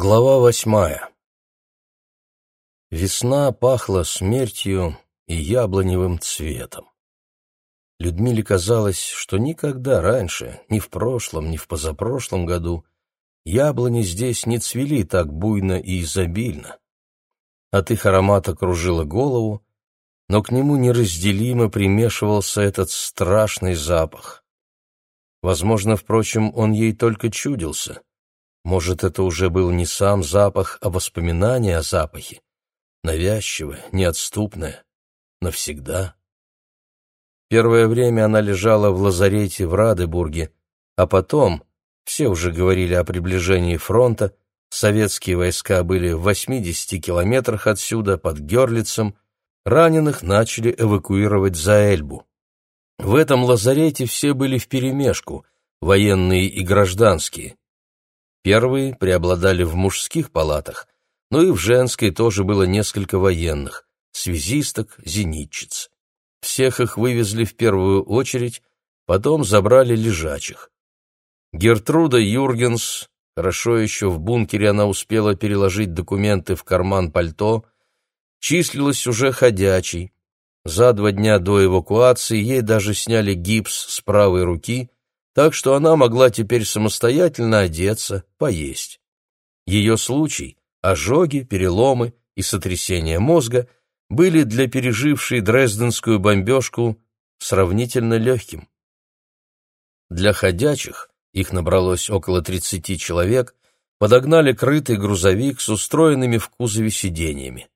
Глава восьмая Весна пахла смертью и яблоневым цветом. Людмиле казалось, что никогда раньше, ни в прошлом, ни в позапрошлом году, яблони здесь не цвели так буйно и изобильно. От их аромата кружило голову, но к нему неразделимо примешивался этот страшный запах. Возможно, впрочем, он ей только чудился — может, это уже был не сам запах, а воспоминание о запахе? Навязчивое, неотступное, навсегда. Первое время она лежала в лазарете в Радебурге, а потом, все уже говорили о приближении фронта, советские войска были в 80 километрах отсюда, под Герлицем, раненых начали эвакуировать за Эльбу. В этом лазарете все были вперемешку, военные и гражданские. Первые преобладали в мужских палатах, но и в женской тоже было несколько военных, связисток, зенитчиц. Всех их вывезли в первую очередь, потом забрали лежачих. Гертруда Юргенс, хорошо еще в бункере она успела переложить документы в карман пальто, числилась уже ходячей. За два дня до эвакуации ей даже сняли гипс с правой руки, так что она могла теперь самостоятельно одеться, поесть. Ее случай, ожоги, переломы и сотрясение мозга были для пережившей дрезденскую бомбежку сравнительно легким. Для ходячих, их набралось около 30 человек, подогнали крытый грузовик с устроенными в кузове сиденьями.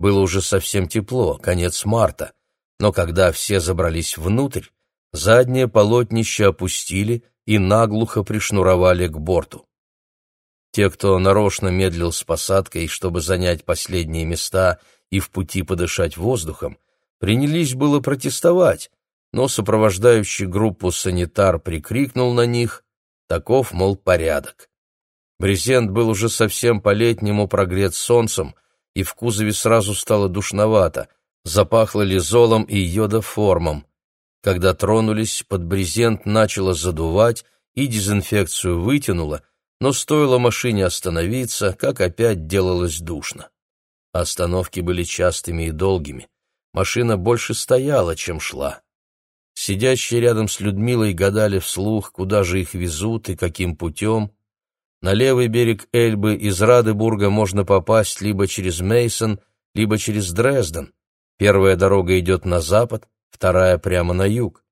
Было уже совсем тепло, конец марта, но когда все забрались внутрь, заднее полотнище опустили и наглухо пришнуровали к борту. Те, кто нарочно медлил с посадкой, чтобы занять последние места и в пути подышать воздухом, принялись было протестовать, но сопровождающий группу санитар прикрикнул на них, таков, мол, порядок. Брезент был уже совсем по-летнему прогрет солнцем, и в кузове сразу стало душновато, запахло лизолом и йодоформом. Когда тронулись, под брезент начало задувать и дезинфекцию вытянуло, но стоило машине остановиться, как опять делалось душно. Остановки были частыми и долгими. Машина больше стояла, чем шла. Сидящие рядом с Людмилой гадали вслух, куда же их везут и каким путем. На левый берег Эльбы из Радебурга можно попасть либо через Мейсон, либо через Дрезден. Первая дорога идет на запад, вторая прямо на юг.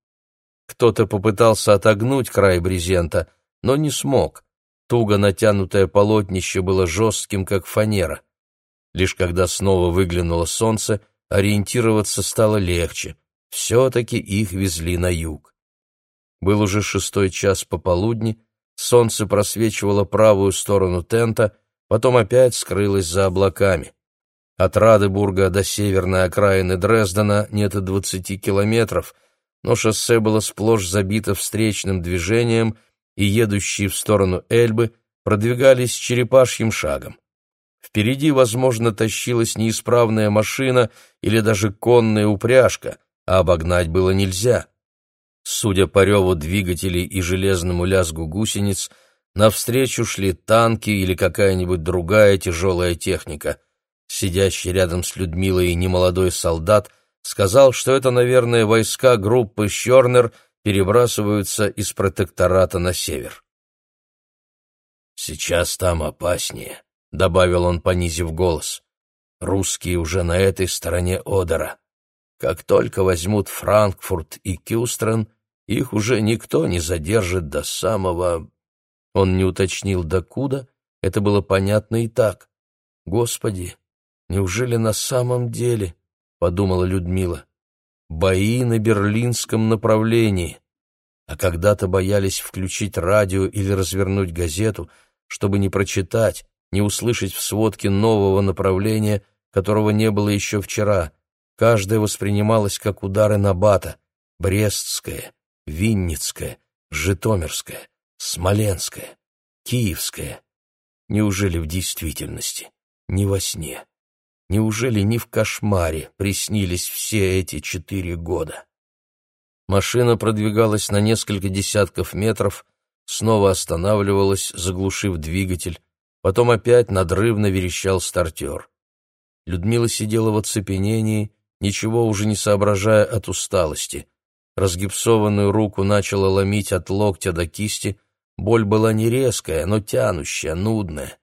Кто-то попытался отогнуть край брезента, но не смог. Туго натянутое полотнище было жестким, как фанера. Лишь когда снова выглянуло солнце, ориентироваться стало легче. Все-таки их везли на юг. Был уже шестой час пополудни, солнце просвечивало правую сторону тента, потом опять скрылось за облаками. От Радебурга до северной окраины Дрездена нет и двадцати километров, но шоссе было сплошь забито встречным движением, и едущие в сторону Эльбы продвигались черепашьим шагом. Впереди, возможно, тащилась неисправная машина или даже конная упряжка, а обогнать было нельзя. Судя по реву двигателей и железному лязгу гусениц, навстречу шли танки или какая-нибудь другая тяжелая техника — Сидящий рядом с Людмилой немолодой солдат сказал, что это, наверное, войска группы Щернер перебрасываются из протектората на север. «Сейчас там опаснее», — добавил он, понизив голос. «Русские уже на этой стороне Одера. Как только возьмут Франкфурт и Кюстрен, их уже никто не задержит до самого...» Он не уточнил, докуда, это было понятно и так. «Господи, Неужели на самом деле, — подумала Людмила, — бои на берлинском направлении? А когда-то боялись включить радио или развернуть газету, чтобы не прочитать, не услышать в сводке нового направления, которого не было еще вчера. Каждое воспринималось как удары на бата — Брестское, Винницкое, Житомирское, Смоленское, Киевское. Неужели в действительности? Не во сне. Неужели не в кошмаре приснились все эти четыре года? Машина продвигалась на несколько десятков метров, снова останавливалась, заглушив двигатель, Потом опять надрывно верещал стартер. Людмила сидела в оцепенении, ничего уже не соображая от усталости. Разгипсованную руку начала ломить от локтя до кисти, боль была не резкая, но тянущая, нудная.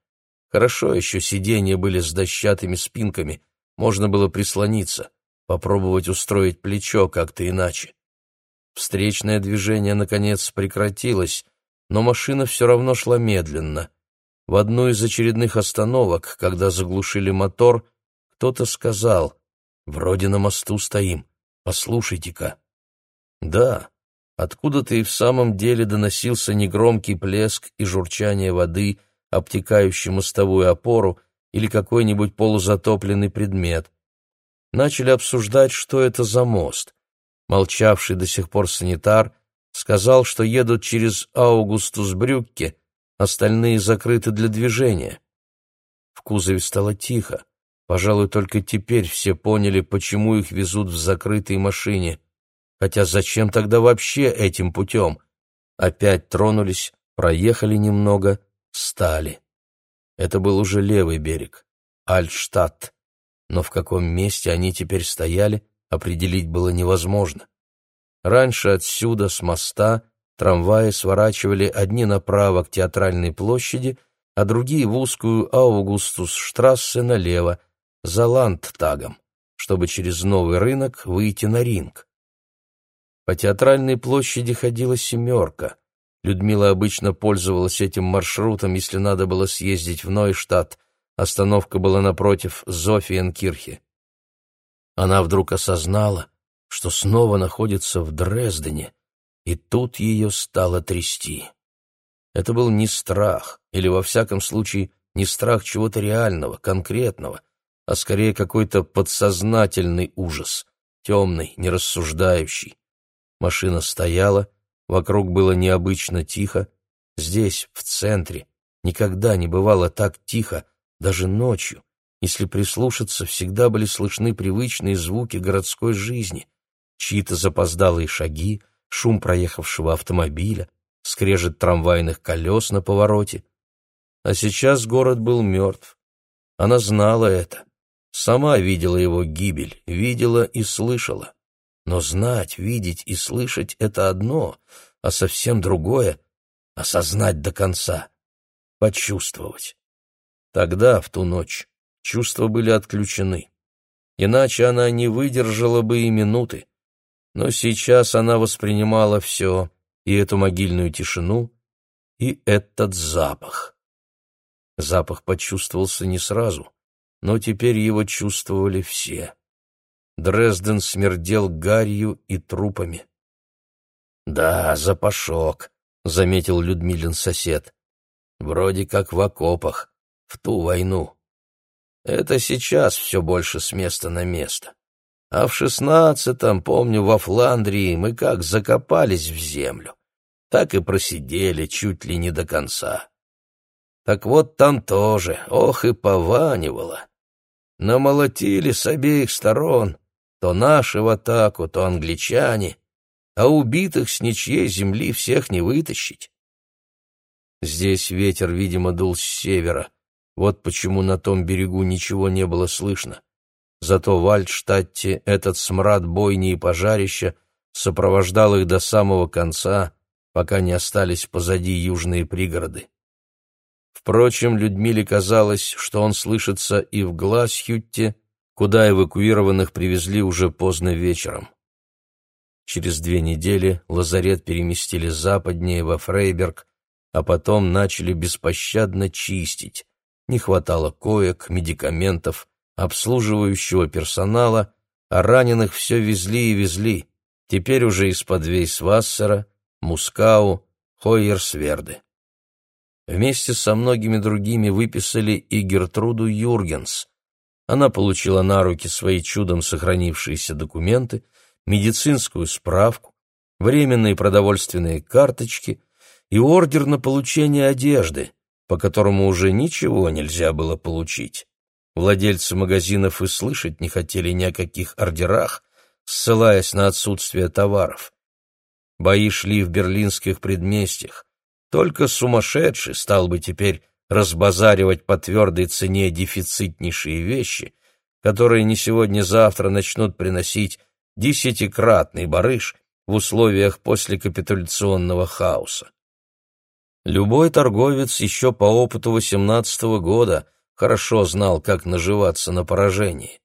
Хорошо еще сиденья были с дощатыми спинками, можно было прислониться, попробовать устроить плечо как-то иначе. Встречное движение, наконец, прекратилось, но машина все равно шла медленно. В одну из очередных остановок, когда заглушили мотор, кто-то сказал «Вроде на мосту стоим, послушайте-ка». Да, откуда-то и в самом деле доносился негромкий плеск и журчание воды, обтекающий мостовую опору или какой-нибудь полузатопленный предмет. Начали обсуждать, что это за мост. Молчавший до сих пор санитар сказал, что едут через Аугустус-Брюкке, остальные закрыты для движения. В кузове стало тихо. Пожалуй, только теперь все поняли, почему их везут в закрытой машине. Хотя зачем тогда вообще этим путем? Опять тронулись, проехали немного, стали. Это был уже левый берег, Альтштадт. Но в каком месте они теперь стояли, определить было невозможно. Раньше отсюда, с моста, трамваи сворачивали одни направо к театральной площади, а другие в узкую Аугустус-штрассе налево, за Ландтагом, чтобы через новый рынок выйти на ринг. По театральной площади ходила семерка. Людмила обычно пользовалась этим маршрутом, если надо было съездить в Нойштадт. Остановка была напротив Зофиенкирхе. Она вдруг осознала, что снова находится в Дрездене, и тут ее стало трясти. Это был не страх, или, во всяком случае, не страх чего-то реального, конкретного, а скорее какой-то подсознательный ужас, темный, нерассуждающий. Машина стояла, вокруг было необычно тихо. Здесь, в центре, никогда не бывало так тихо, даже ночью. Если прислушаться, всегда были слышны привычные звуки городской жизни. Чьи-то запоздалые шаги, шум проехавшего автомобиля, скрежет трамвайных колес на повороте. А сейчас город был мертв. Она знала это. Сама видела его гибель, видела и слышала. Но знать, видеть и слышать — это одно, а совсем другое — осознать до конца, почувствовать. Тогда, в ту ночь, чувства были отключены. Иначе она не выдержала бы и минуты. Но сейчас она воспринимала все, и эту могильную тишину, и этот запах. Запах почувствовался не сразу, но теперь его чувствовали все. Дрезден смердел гарью и трупами. «Да, запашок», — заметил Людмилин сосед. «Вроде как в окопах, в ту войну. Это сейчас все больше с места на место. А в шестнадцатом, помню, во Фландрии мы как закопались в землю, так и просидели чуть ли не до конца. Так вот там тоже, ох и пованивало. Намолотили с обеих сторон, то наши в атаку, то англичане, а убитых с ничьей земли всех не вытащить. Здесь ветер, видимо, дул с севера, вот почему на том берегу ничего не было слышно. Зато в Альтштадте этот смрад бойни и пожарища сопровождал их до самого конца, пока не остались позади южные пригороды. Впрочем, Людмиле казалось, что он слышится и в Гласхютте, куда эвакуированных привезли уже поздно вечером. Через две недели лазарет переместили западнее, во Фрейберг, а потом начали беспощадно чистить. Не хватало коек, медикаментов, обслуживающего персонала, а раненых все везли и везли, теперь уже из-под Вейсвассера, Мускау, Хойерсверды. Вместе со многими другими выписали и Гертруду Юргенс, она получила на руки свои чудом сохранившиеся документы, медицинскую справку, временные продовольственные карточки и ордер на получение одежды, по которому уже ничего нельзя было получить. Владельцы магазинов и слышать не хотели ни о каких ордерах, ссылаясь на отсутствие товаров. Бои шли в берлинских предместьях. Только сумасшедший стал бы теперь разбазаривать по твердой цене дефицитнейшие вещи, которые не сегодня-завтра начнут приносить десятикратный барыш в условиях послекапитуляционного хаоса. Любой торговец еще по опыту восемнадцатого года хорошо знал, как наживаться на поражении.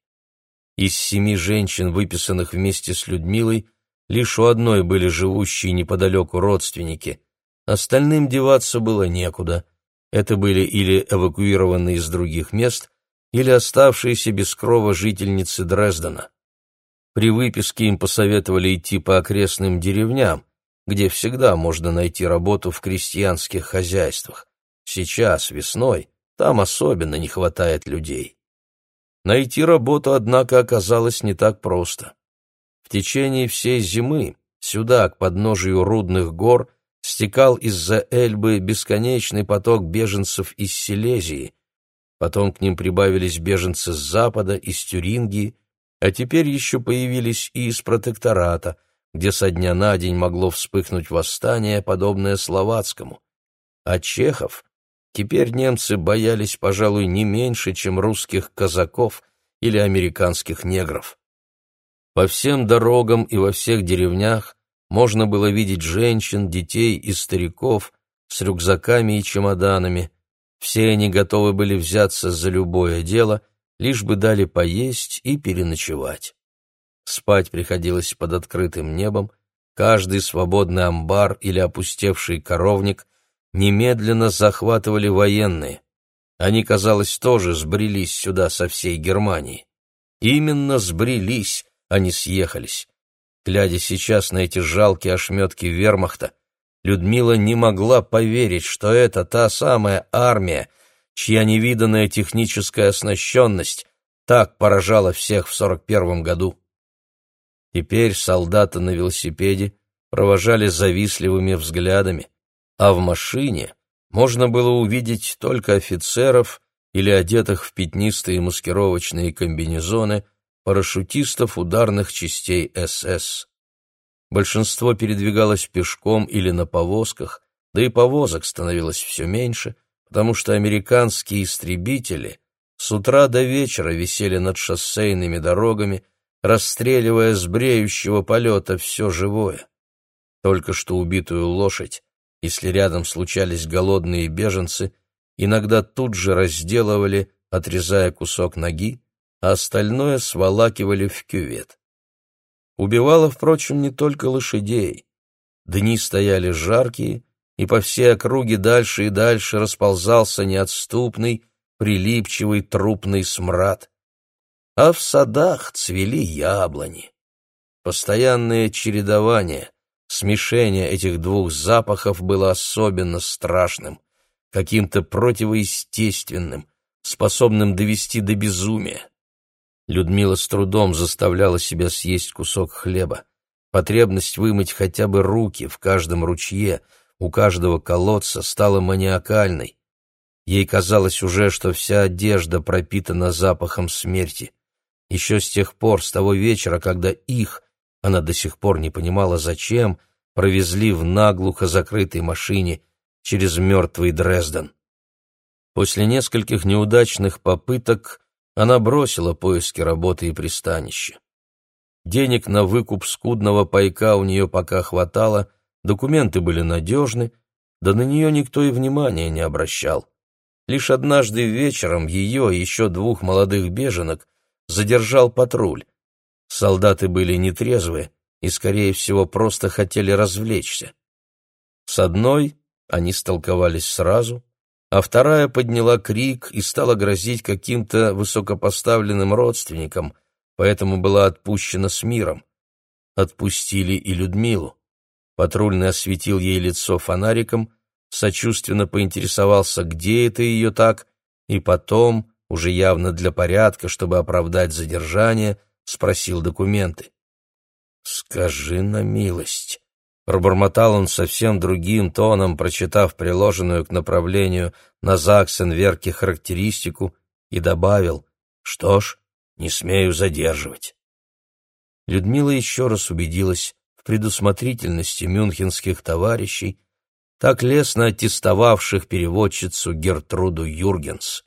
Из семи женщин, выписанных вместе с Людмилой, лишь у одной были живущие неподалеку родственники. Остальным деваться было некуда. Это были или эвакуированные из других мест, или оставшиеся без крова жительницы Дрездена. При выписке им посоветовали идти по окрестным деревням, где всегда можно найти работу в крестьянских хозяйствах. Сейчас, весной, там особенно не хватает людей. Найти работу, однако, оказалось не так просто. В течение всей зимы сюда, к подножию Рудных гор, стекал из-за Эльбы бесконечный поток беженцев из Силезии. Потом к ним прибавились беженцы с запада, из Тюрингии, а теперь еще появились и из протектората, где со дня на день могло вспыхнуть восстание, подобное словацкому. А чехов теперь немцы боялись, пожалуй, не меньше, чем русских казаков или американских негров. По всем дорогам и во всех деревнях можно было видеть женщин, детей и стариков с рюкзаками и чемоданами. Все они готовы были взяться за любое дело, лишь бы дали поесть и переночевать. Спать приходилось под открытым небом, каждый свободный амбар или опустевший коровник немедленно захватывали военные. Они, казалось, тоже сбрелись сюда со всей Германии. Именно сбрелись, а не съехались. Глядя сейчас на эти жалкие ошметки вермахта, Людмила не могла поверить, что это та самая армия, чья невиданная техническая оснащенность так поражала всех в сорок первом году. Теперь солдаты на велосипеде провожали завистливыми взглядами, а в машине можно было увидеть только офицеров или одетых в пятнистые маскировочные комбинезоны парашютистов ударных частей СС. Большинство передвигалось пешком или на повозках, да и повозок становилось все меньше — потому что американские истребители с утра до вечера висели над шоссейными дорогами, расстреливая с бреющего полета все живое. Только что убитую лошадь, если рядом случались голодные беженцы, иногда тут же разделывали, отрезая кусок ноги, а остальное сволакивали в кювет. Убивало, впрочем, не только лошадей. Дни стояли жаркие, и по всей округе дальше и дальше расползался неотступный, прилипчивый трупный смрад. А в садах цвели яблони. Постоянное чередование, смешение этих двух запахов было особенно страшным, каким-то противоестественным, способным довести до безумия. Людмила с трудом заставляла себя съесть кусок хлеба. Потребность вымыть хотя бы руки в каждом ручье — у каждого колодца стала маниакальной. Ей казалось уже, что вся одежда пропитана запахом смерти. Еще с тех пор, с того вечера, когда их, она до сих пор не понимала зачем, провезли в наглухо закрытой машине через мертвый Дрезден. После нескольких неудачных попыток она бросила поиски работы и пристанища. Денег на выкуп скудного пайка у нее пока хватало — Документы были надежны, да на нее никто и внимания не обращал. Лишь однажды вечером ее и еще двух молодых беженок задержал патруль. Солдаты были нетрезвы и, скорее всего, просто хотели развлечься. С одной они столковались сразу, а вторая подняла крик и стала грозить каким-то высокопоставленным родственникам, поэтому была отпущена с миром. Отпустили и Людмилу. Патрульный осветил ей лицо фонариком, сочувственно поинтересовался, где это ее так, и потом, уже явно для порядка, чтобы оправдать задержание, спросил документы. «Скажи на милость», — пробормотал он совсем другим тоном, прочитав приложенную к направлению на Заксенверке характеристику, и добавил, «Что ж, не смею задерживать». Людмила еще раз убедилась, в предусмотрительности мюнхенских товарищей, так лестно аттестовавших переводчицу Гертруду Юргенс.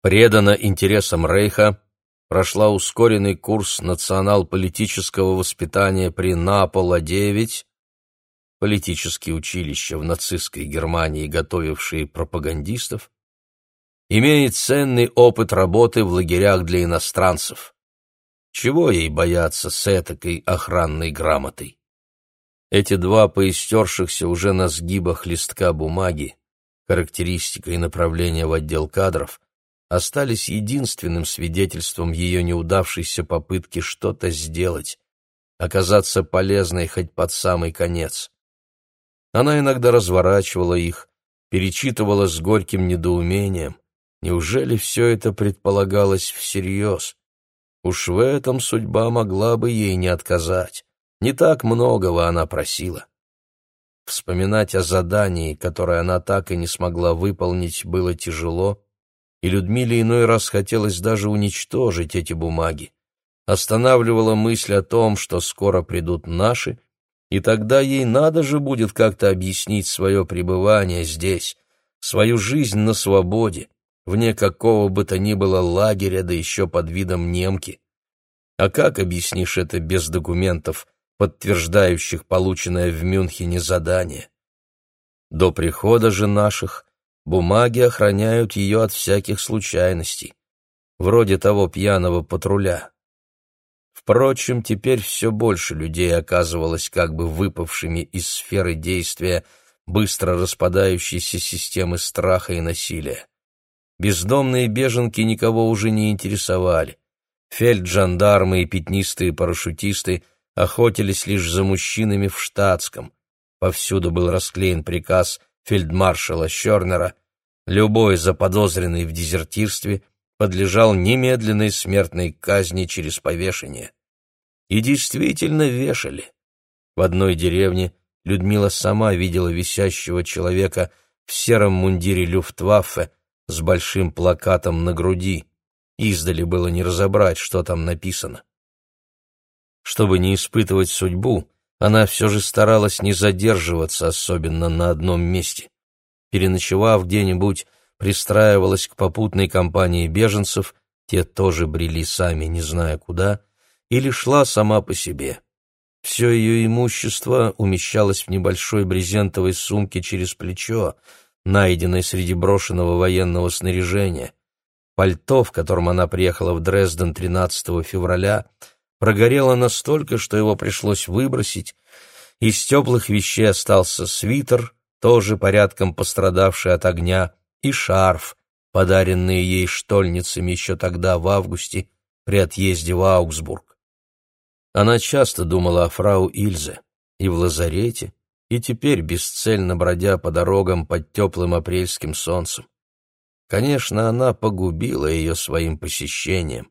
Предана интересам Рейха, прошла ускоренный курс национал-политического воспитания при Напола-9, политические училища в нацистской Германии, готовившие пропагандистов, имеет ценный опыт работы в лагерях для иностранцев. Чего ей бояться с этакой охранной грамотой? Эти два поистершихся уже на сгибах листка бумаги, характеристика и направление в отдел кадров, остались единственным свидетельством ее неудавшейся попытки что-то сделать, оказаться полезной хоть под самый конец. Она иногда разворачивала их, перечитывала с горьким недоумением. Неужели все это предполагалось всерьез? Уж в этом судьба могла бы ей не отказать. Не так многого она просила. Вспоминать о задании, которое она так и не смогла выполнить, было тяжело, и Людмиле иной раз хотелось даже уничтожить эти бумаги. Останавливала мысль о том, что скоро придут наши, и тогда ей надо же будет как-то объяснить свое пребывание здесь, свою жизнь на свободе, вне какого бы то ни было лагеря, да еще под видом немки. А как объяснишь это без документов, подтверждающих полученное в Мюнхене задание? До прихода же наших бумаги охраняют ее от всяких случайностей, вроде того пьяного патруля. Впрочем, теперь все больше людей оказывалось как бы выпавшими из сферы действия быстро распадающейся системы страха и насилия. Бездомные беженки никого уже не интересовали. Фельджандармы и пятнистые парашютисты охотились лишь за мужчинами в штатском. Повсюду был расклеен приказ фельдмаршала Щернера «Любой заподозренный в дезертирстве подлежал немедленной смертной казни через повешение». И действительно вешали. В одной деревне Людмила сама видела висящего человека в сером мундире Люфтваффе с большим плакатом на груди. Издали было не разобрать, что там написано. Чтобы не испытывать судьбу, она все же старалась не задерживаться особенно на одном месте. Переночевав где-нибудь, пристраивалась к попутной компании беженцев, те тоже брели сами, не зная куда, или шла сама по себе. Все ее имущество умещалось в небольшой брезентовой сумке через плечо, найденной среди брошенного военного снаряжения. Пальто, в котором она приехала в Дрезден 13 февраля, прогорело настолько, что его пришлось выбросить. Из теплых вещей остался свитер, тоже порядком пострадавший от огня, и шарф, подаренный ей штольницами еще тогда, в августе, при отъезде в Аугсбург. Она часто думала о фрау Ильзе и в лазарете, и теперь бесцельно бродя по дорогам под теплым апрельским солнцем. Конечно, она погубила ее своим посещением.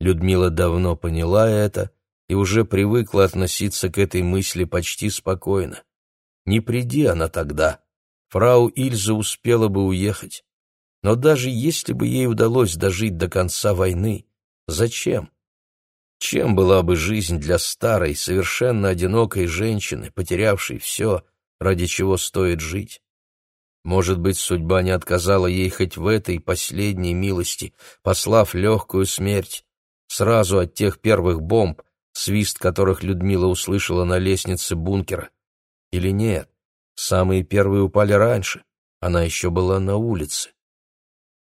Людмила давно поняла это и уже привыкла относиться к этой мысли почти спокойно. Не приди она тогда, фрау Ильза успела бы уехать. Но даже если бы ей удалось дожить до конца войны, зачем? Чем была бы жизнь для старой, совершенно одинокой женщины, потерявшей все, ради чего стоит жить? Может быть, судьба не отказала ей хоть в этой последней милости, послав легкую смерть, сразу от тех первых бомб, свист которых Людмила услышала на лестнице бункера. Или нет, самые первые упали раньше, она еще была на улице.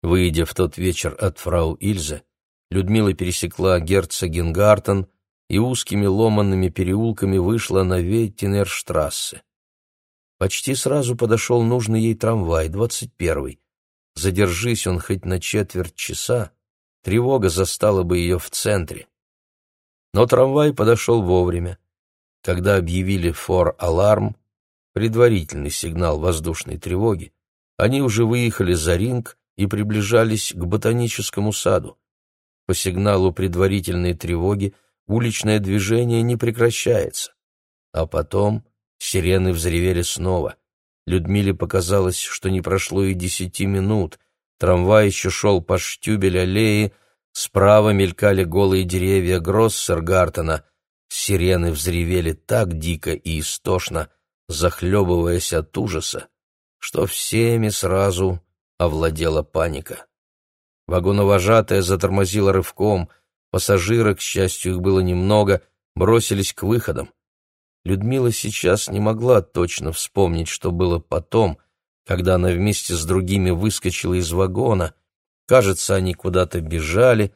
Выйдя в тот вечер от фрау Ильзе, Людмила пересекла Герцогенгартен и узкими ломанными переулками вышла на Вейтинерштрассе. Почти сразу подошел нужный ей трамвай, двадцать первый. Задержись он хоть на четверть часа, тревога застала бы ее в центре. Но трамвай подошел вовремя. Когда объявили фор-аларм, предварительный сигнал воздушной тревоги, они уже выехали за ринг и приближались к ботаническому саду. По сигналу предварительной тревоги уличное движение не прекращается. А потом сирены взревели снова. Людмиле показалось, что не прошло и десяти минут. Трамвай еще шел по штюбель аллеи, справа мелькали голые деревья Гроссергартена. Сирены взревели так дико и истошно, захлебываясь от ужаса, что всеми сразу овладела паника. Вагоновожатая затормозила рывком, пассажиры, к счастью, их было немного, бросились к выходам. Людмила сейчас не могла точно вспомнить, что было потом, когда она вместе с другими выскочила из вагона. Кажется, они куда-то бежали,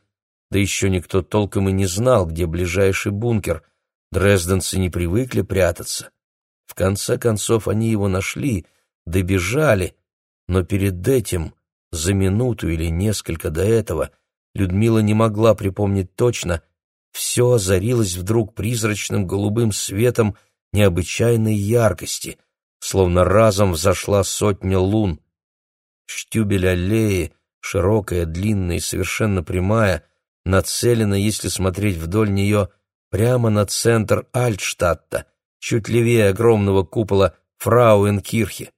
да еще никто толком и не знал, где ближайший бункер. Дрезденцы не привыкли прятаться. В конце концов они его нашли, добежали, но перед этим, за минуту или несколько до этого, Людмила не могла припомнить точно, все озарилось вдруг призрачным голубым светом необычайной яркости, словно разом взошла сотня лун. Штюбель аллеи, широкая, длинная и совершенно прямая, нацелена, если смотреть вдоль нее, прямо на центр Альтштадта, чуть левее огромного купола Фрауенкирхе.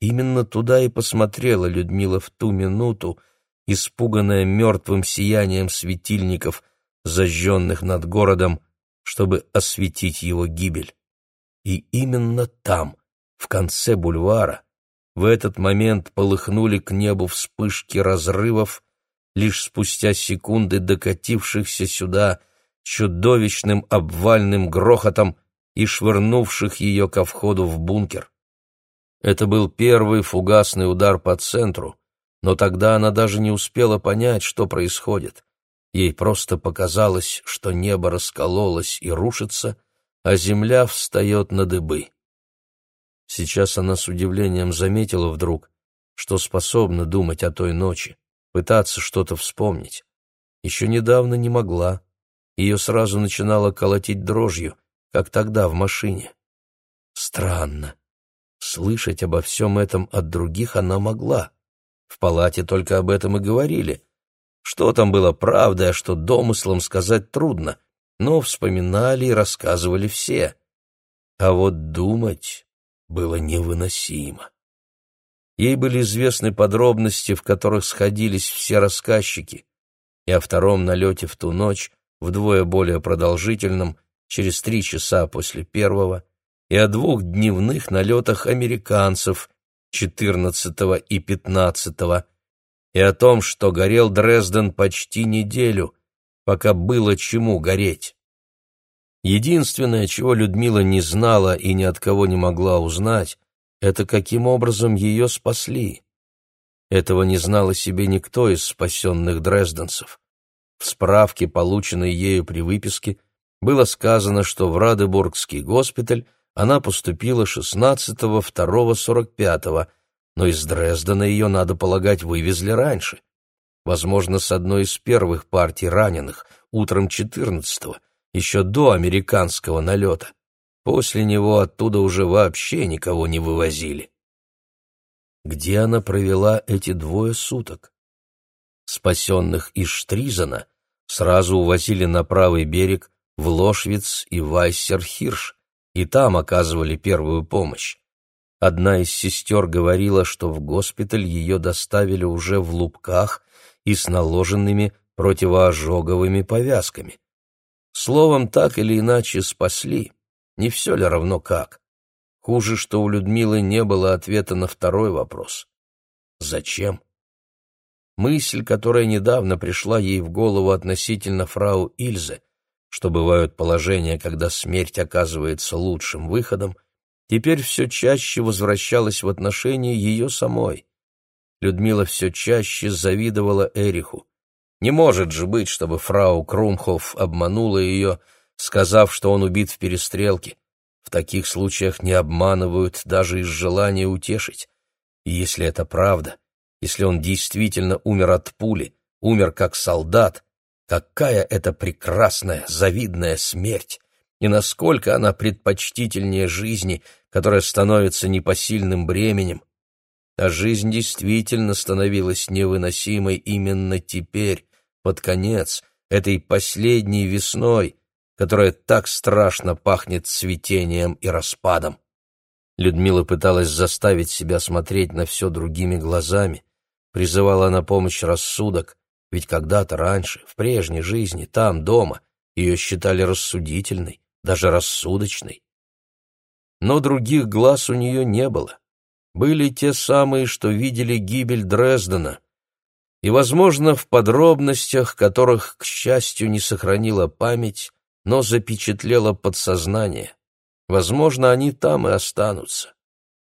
Именно туда и посмотрела Людмила в ту минуту, испуганная мертвым сиянием светильников, зажженных над городом, чтобы осветить его гибель. И именно там, в конце бульвара, в этот момент полыхнули к небу вспышки разрывов, лишь спустя секунды докатившихся сюда чудовищным обвальным грохотом и швырнувших ее ко входу в бункер. Это был первый фугасный удар по центру, но тогда она даже не успела понять, что происходит. Ей просто показалось, что небо раскололось и рушится, а земля встает на дыбы. Сейчас она с удивлением заметила вдруг, что способна думать о той ночи, пытаться что-то вспомнить. Еще недавно не могла. Ее сразу начинало колотить дрожью, как тогда в машине. Странно. Слышать обо всем этом от других она могла. В палате только об этом и говорили. Что там было правдой, а что домыслом сказать трудно, но вспоминали и рассказывали все. А вот думать было невыносимо. Ей были известны подробности, в которых сходились все рассказчики, и о втором налете в ту ночь, вдвое более продолжительном, через три часа после первого, и о двух дневных налетах американцев 14 и 15 и о том, что горел Дрезден почти неделю, пока было чему гореть. Единственное, чего Людмила не знала и ни от кого не могла узнать, это каким образом ее спасли. Этого не знал о себе никто из спасенных дрезденцев. В справке, полученной ею при выписке, было сказано, что в Радебургский госпиталь она поступила 16-2-45 но из Дрездена ее, надо полагать, вывезли раньше. Возможно, с одной из первых партий раненых, утром 14-го, еще до американского налета. После него оттуда уже вообще никого не вывозили. Где она провела эти двое суток? Спасенных из Штризена сразу увозили на правый берег в Лошвиц и Вайсерхирш, и там оказывали первую помощь. Одна из сестер говорила, что в госпиталь ее доставили уже в лупках и с наложенными противоожоговыми повязками. Словом, так или иначе спасли. Не все ли равно как? Хуже, что у Людмилы не было ответа на второй вопрос. Зачем? Мысль, которая недавно пришла ей в голову относительно фрау Ильзе, что бывают положения, когда смерть оказывается лучшим выходом, теперь все чаще возвращалась в отношении ее самой. Людмила все чаще завидовала Эриху. Не может же быть, чтобы фрау Крумхоф обманула ее, сказав, что он убит в перестрелке. В таких случаях не обманывают даже из желания утешить. И если это правда, если он действительно умер от пули, умер как солдат, какая это прекрасная, завидная смерть! И насколько она предпочтительнее жизни, которое становится непосильным бременем. А жизнь действительно становилась невыносимой именно теперь, под конец, этой последней весной, которая так страшно пахнет цветением и распадом. Людмила пыталась заставить себя смотреть на все другими глазами, призывала на помощь рассудок, ведь когда-то раньше, в прежней жизни, там, дома, ее считали рассудительной, даже рассудочной но других глаз у нее не было. были те самые, что видели гибель Дрездена, и, возможно, в подробностях, которых, к счастью, не сохранила память, но запечатлела подсознание. Возможно, они там и останутся.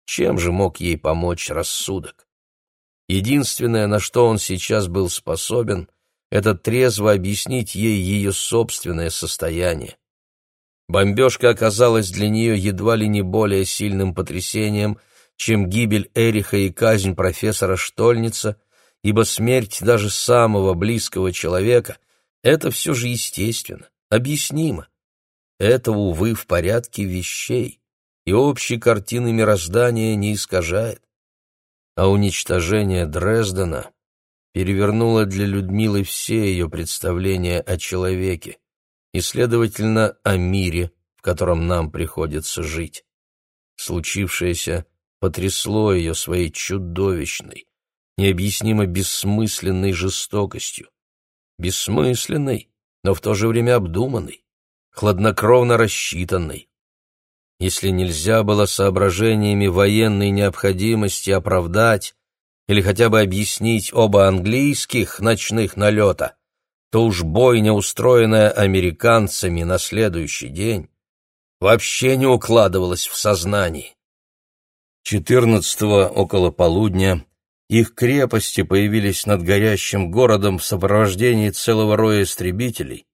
Чем же мог ей помочь рассудок? Единственное, на что он сейчас был способен, это трезво объяснить ей ее собственное состояние. Бомбежка оказалась для нее едва ли не более сильным потрясением, чем гибель Эриха и казнь профессора Штольница, ибо смерть даже самого близкого человека — это все же естественно, объяснимо. Это, увы, в порядке вещей, и общей картины мироздания не искажает. А уничтожение Дрездена перевернуло для Людмилы все ее представления о человеке и, следовательно, о мире, в котором нам приходится жить. Случившееся потрясло ее своей чудовищной, необъяснимо бессмысленной жестокостью. Бессмысленной, но в то же время обдуманной, хладнокровно рассчитанной. Если нельзя было соображениями военной необходимости оправдать или хотя бы объяснить оба английских ночных налета, то уж бойня, устроенная американцами на следующий день, вообще не укладывалась в сознании. Четырнадцатого около полудня их крепости появились над горящим городом в сопровождении целого роя истребителей,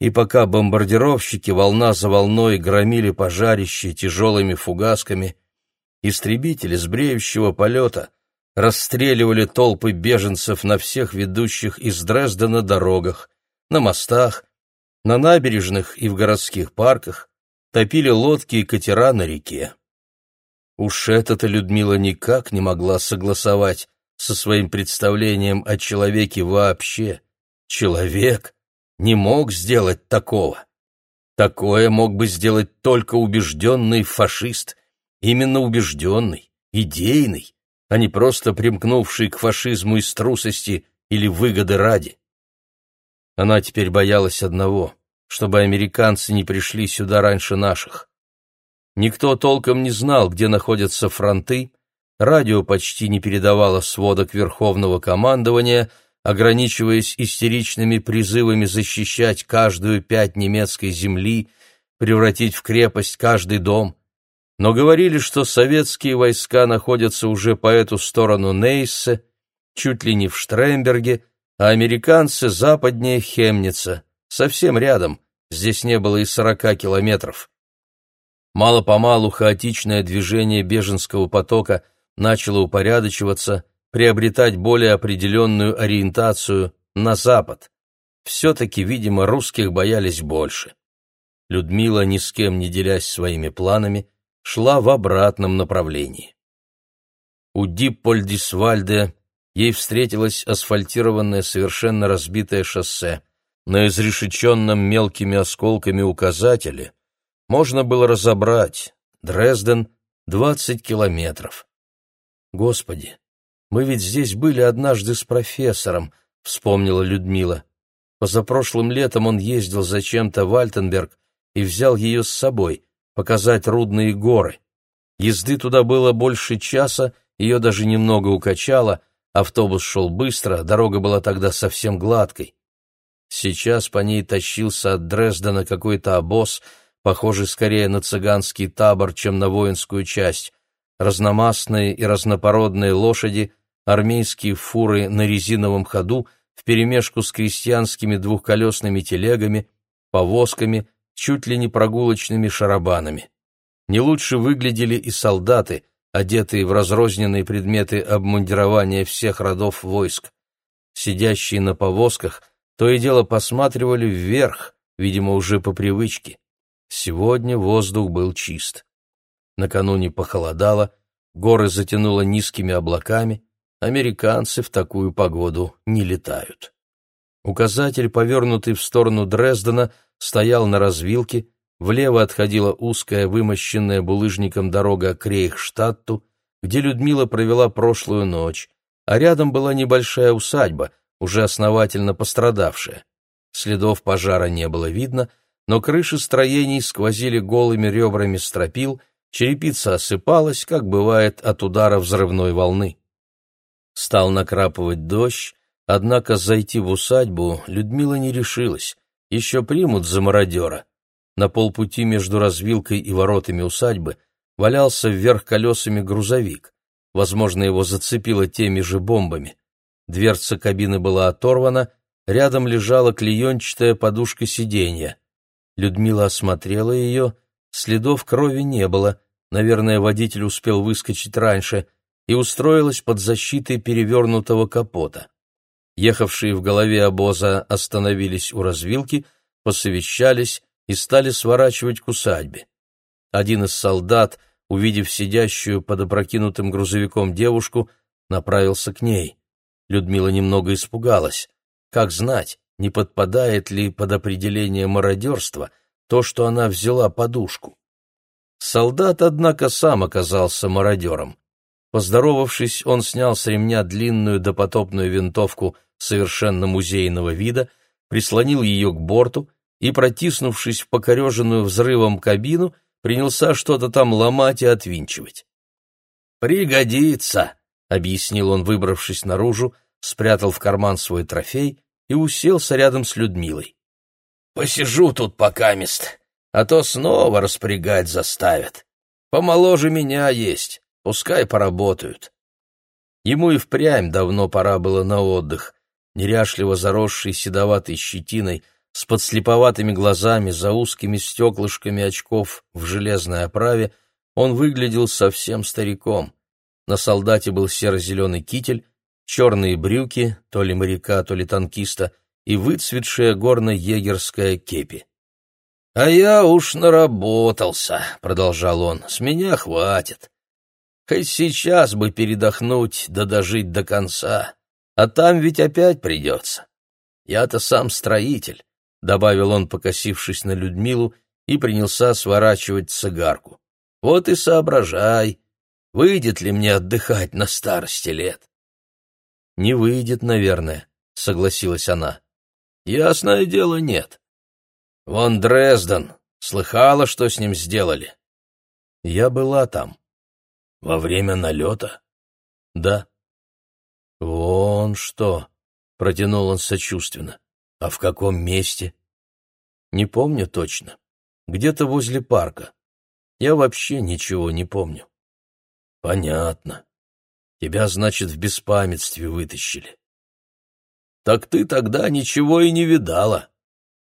и пока бомбардировщики волна за волной громили пожарище тяжелыми фугасками, истребители с бреющего полета расстреливали толпы беженцев на всех ведущих из Дрездена дорогах, на мостах, на набережных и в городских парках, топили лодки и катера на реке. Уж это-то Людмила никак не могла согласовать со своим представлением о человеке вообще. Человек не мог сделать такого. Такое мог бы сделать только убежденный фашист, именно убежденный, идейный, а не просто примкнувший к фашизму из трусости или выгоды ради. Она теперь боялась одного, чтобы американцы не пришли сюда раньше наших. Никто толком не знал, где находятся фронты, радио почти не передавало сводок Верховного командования, ограничиваясь истеричными призывами защищать каждую пять немецкой земли, превратить в крепость каждый дом — но говорили, что советские войска находятся уже по эту сторону Нейссе, чуть ли не в Штремберге, а американцы западнее Хемница, совсем рядом, здесь не было и сорока километров. Мало-помалу хаотичное движение беженского потока начало упорядочиваться, приобретать более определенную ориентацию на запад. Все-таки, видимо, русских боялись больше. Людмила, ни с кем не делясь своими планами, шла в обратном направлении. У Диппольдисвальде ей встретилось асфальтированное совершенно разбитое шоссе. На изрешеченном мелкими осколками указателе можно было разобрать Дрезден — двадцать километров. Господи, мы ведь здесь были однажды с профессором, вспомнила Людмила. Позапрошлым летом он ездил зачем-то в Альтенберг и взял ее с собой, показать Рудные горы. Езды туда было больше часа, ее даже немного укачало, автобус шел быстро, дорога была тогда совсем гладкой. Сейчас по ней тащился от Дрездена какой-то обоз, похожий скорее на цыганский табор, чем на воинскую часть. Разномастные и разнопородные лошади, армейские фуры на резиновом ходу вперемешку с крестьянскими двухколесными телегами, повозками, чуть ли не прогулочными шарабанами. Не лучше выглядели и солдаты, одетые в разрозненные предметы обмундирования всех родов войск. Сидящие на повозках то и дело посматривали вверх, видимо, уже по привычке. Сегодня воздух был чист. Накануне похолодало, горы затянуло низкими облаками, американцы в такую погоду не летают. Указатель, повернутый в сторону Дрездена, стоял на развилке, влево отходила узкая, вымощенная булыжником дорога к Рейхштадту, где Людмила провела прошлую ночь, а рядом была небольшая усадьба, уже основательно пострадавшая. Следов пожара не было видно, но крыши строений сквозили голыми ребрами стропил, Черепица осыпалась, как бывает от удара взрывной волны. Стал накрапывать дождь, однако зайти в усадьбу Людмила не решилась. Еще примут за мародера. На полпути между развилкой и воротами усадьбы валялся вверх колесами грузовик. Возможно, его зацепило теми же бомбами. Дверца кабины была оторвана, рядом лежала клеенчатая подушка сиденья. Людмила осмотрела ее, следов крови не было, наверное, водитель успел выскочить раньше, и устроилась под защитой перевернутого капота. Ехавшие в голове обоза остановились у развилки, посовещались и стали сворачивать к усадьбе. Один из солдат, увидев сидящую под опрокинутым грузовиком девушку, направился к ней. Людмила немного испугалась. Как знать, не подпадает ли под определение мародерства то, что она взяла подушку? Солдат, однако, сам оказался мародером. Поздоровавшись, он снял с ремня длинную допотопную винтовку совершенно музейного вида, прислонил ее к борту и, протиснувшись в покореженную взрывом кабину, принялся что-то там ломать и отвинчивать. «Пригодится», — объяснил он, выбравшись наружу, спрятал в карман свой трофей и уселся рядом с Людмилой. «Посижу тут покамест, а то снова распрягать заставят. Помоложе меня есть, пускай поработают». Ему и впрямь давно пора было на отдых. Неряшливо заросший седоватой щетиной, с подслеповатыми глазами, за узкими стеклышками очков в железной оправе, он выглядел совсем стариком. На солдате был серо-зеленый китель, черные брюки, то ли моряка, то ли танкиста, и выцветшая горно-егерская кепи. «А я уж наработался», — продолжал он, — «с меня хватит. Хоть сейчас бы передохнуть да дожить до конца, а там ведь опять придется. Я-то сам строитель», — добавил он, покосившись на Людмилу, и принялся сворачивать цигарку. «Вот и соображай, выйдет ли мне отдыхать на старости лет». «Не выйдет, наверное», — согласилась она. «Ясное дело, нет. Вон Дрезден. Слыхала, что с ним сделали?» «Я была там». «Во время налета?» «Да». «Вон что!» — протянул он сочувственно. «А в каком месте?» «Не помню точно. Где-то возле парка. Я вообще ничего не помню». «Понятно. Тебя, значит, в беспамятстве вытащили. Так ты тогда ничего и не видала.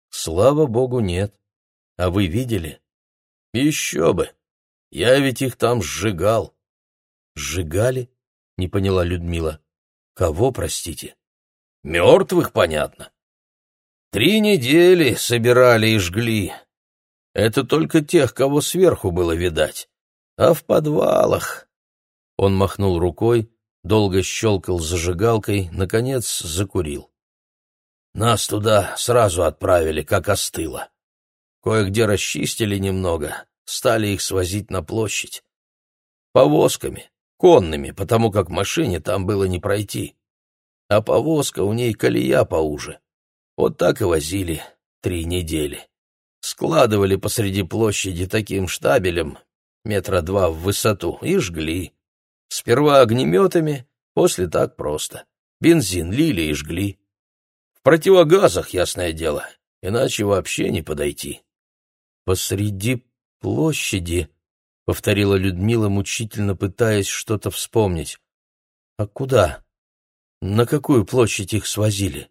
Слава богу, нет. А вы видели? Еще бы. Я ведь их там сжигал. Сжигали? Не поняла Людмила. Кого, простите? Мертвых, понятно. Три недели собирали и жгли. Это только тех, кого сверху было видать. А в подвалах он махнул рукой, долго щелкал зажигалкой, наконец закурил. Нас туда сразу отправили, как остыло. Кое-где расчистили немного, стали их свозить на площадь. Повозками, конными, потому как машине там было не пройти. А повозка у ней колея поуже. Вот так и возили три недели. Складывали посреди площади таким штабелем, метра два в высоту, и жгли. Сперва огнеметами, после так просто. Бензин лили и жгли. В противогазах, ясное дело, иначе вообще не подойти. «Посреди площади», — повторила Людмила, мучительно пытаясь что-то вспомнить. «А куда? На какую площадь их свозили?»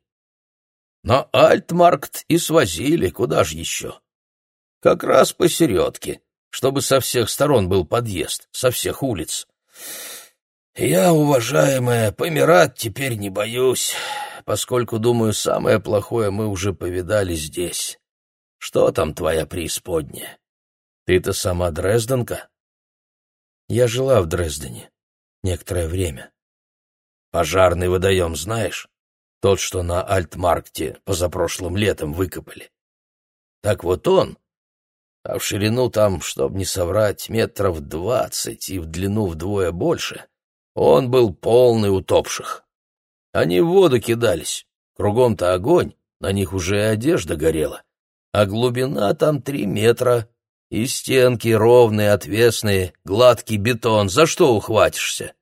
«На Альтмаркт и свозили, куда же еще? Как раз посередке, чтобы со всех сторон был подъезд, со всех улиц. Я, уважаемая, помирать теперь не боюсь, поскольку, думаю, самое плохое мы уже повидали здесь. Что там твоя преисподняя? Ты-то сама Дрезденка? Я жила в Дрездене некоторое время. Пожарный водоем знаешь? Тот, что на Альтмаркте позапрошлым летом выкопали. Так вот он, а в ширину там, чтоб не соврать, метров двадцать и в длину вдвое больше, он был полный утопших. Они в воду кидались, кругом-то огонь, на них уже и одежда горела, а глубина там три метра, И стенки ровные, отвесные, гладкий бетон. За что ухватишься?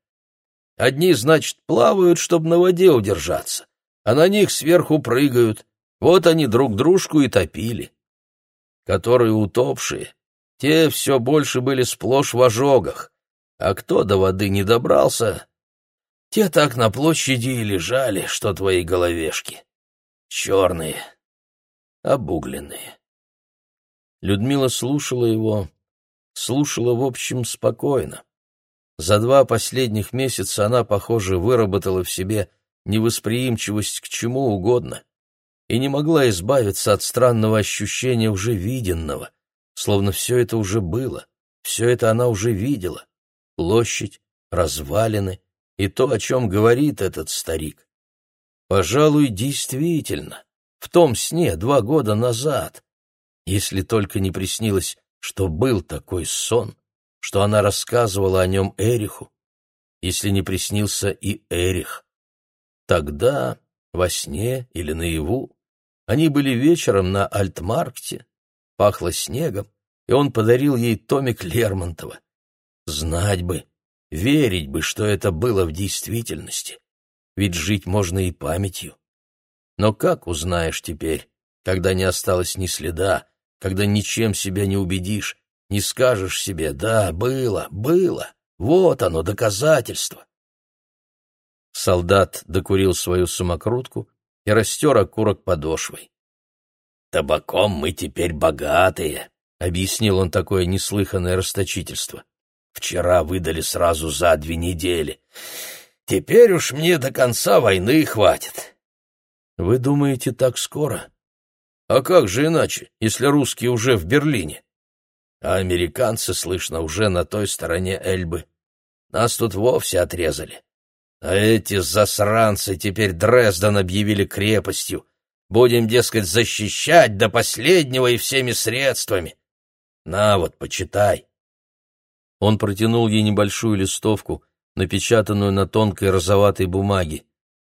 Одни, значит, плавают, чтобы на воде удержаться, а на них сверху прыгают. Вот они друг дружку и топили. Которые утопшие, те все больше были сплошь в ожогах, а кто до воды не добрался, те так на площади и лежали, что твои головешки. Черные, обугленные. Людмила слушала его, слушала, в общем, спокойно. За два последних месяца она, похоже, выработала в себе невосприимчивость к чему угодно и не могла избавиться от странного ощущения уже виденного, словно все это уже было, все это она уже видела. Площадь, развалины и то, о чем говорит этот старик. Пожалуй, действительно, в том сне два года назад, если только не приснилось, что был такой сон, что она рассказывала о нем Эриху, если не приснился и Эрих. Тогда, во сне или наяву, они были вечером на Альтмаркте, пахло снегом, и он подарил ей томик Лермонтова. Знать бы, верить бы, что это было в действительности, ведь жить можно и памятью. Но как узнаешь теперь, когда не осталось ни следа, когда ничем себя не убедишь, не скажешь себе «да, было, было, вот оно, доказательство». Солдат докурил свою самокрутку и растер окурок подошвой. «Табаком мы теперь богатые», — объяснил он такое неслыханное расточительство. «Вчера выдали сразу за две недели. Теперь уж мне до конца войны хватит». «Вы думаете, так скоро?» «А как же иначе, если русские уже в Берлине?» а американцы, слышно, уже на той стороне Эльбы. Нас тут вовсе отрезали. А эти засранцы теперь Дрезден объявили крепостью. Будем, дескать, защищать до последнего и всеми средствами. На вот, почитай. Он протянул ей небольшую листовку, напечатанную на тонкой розоватой бумаге.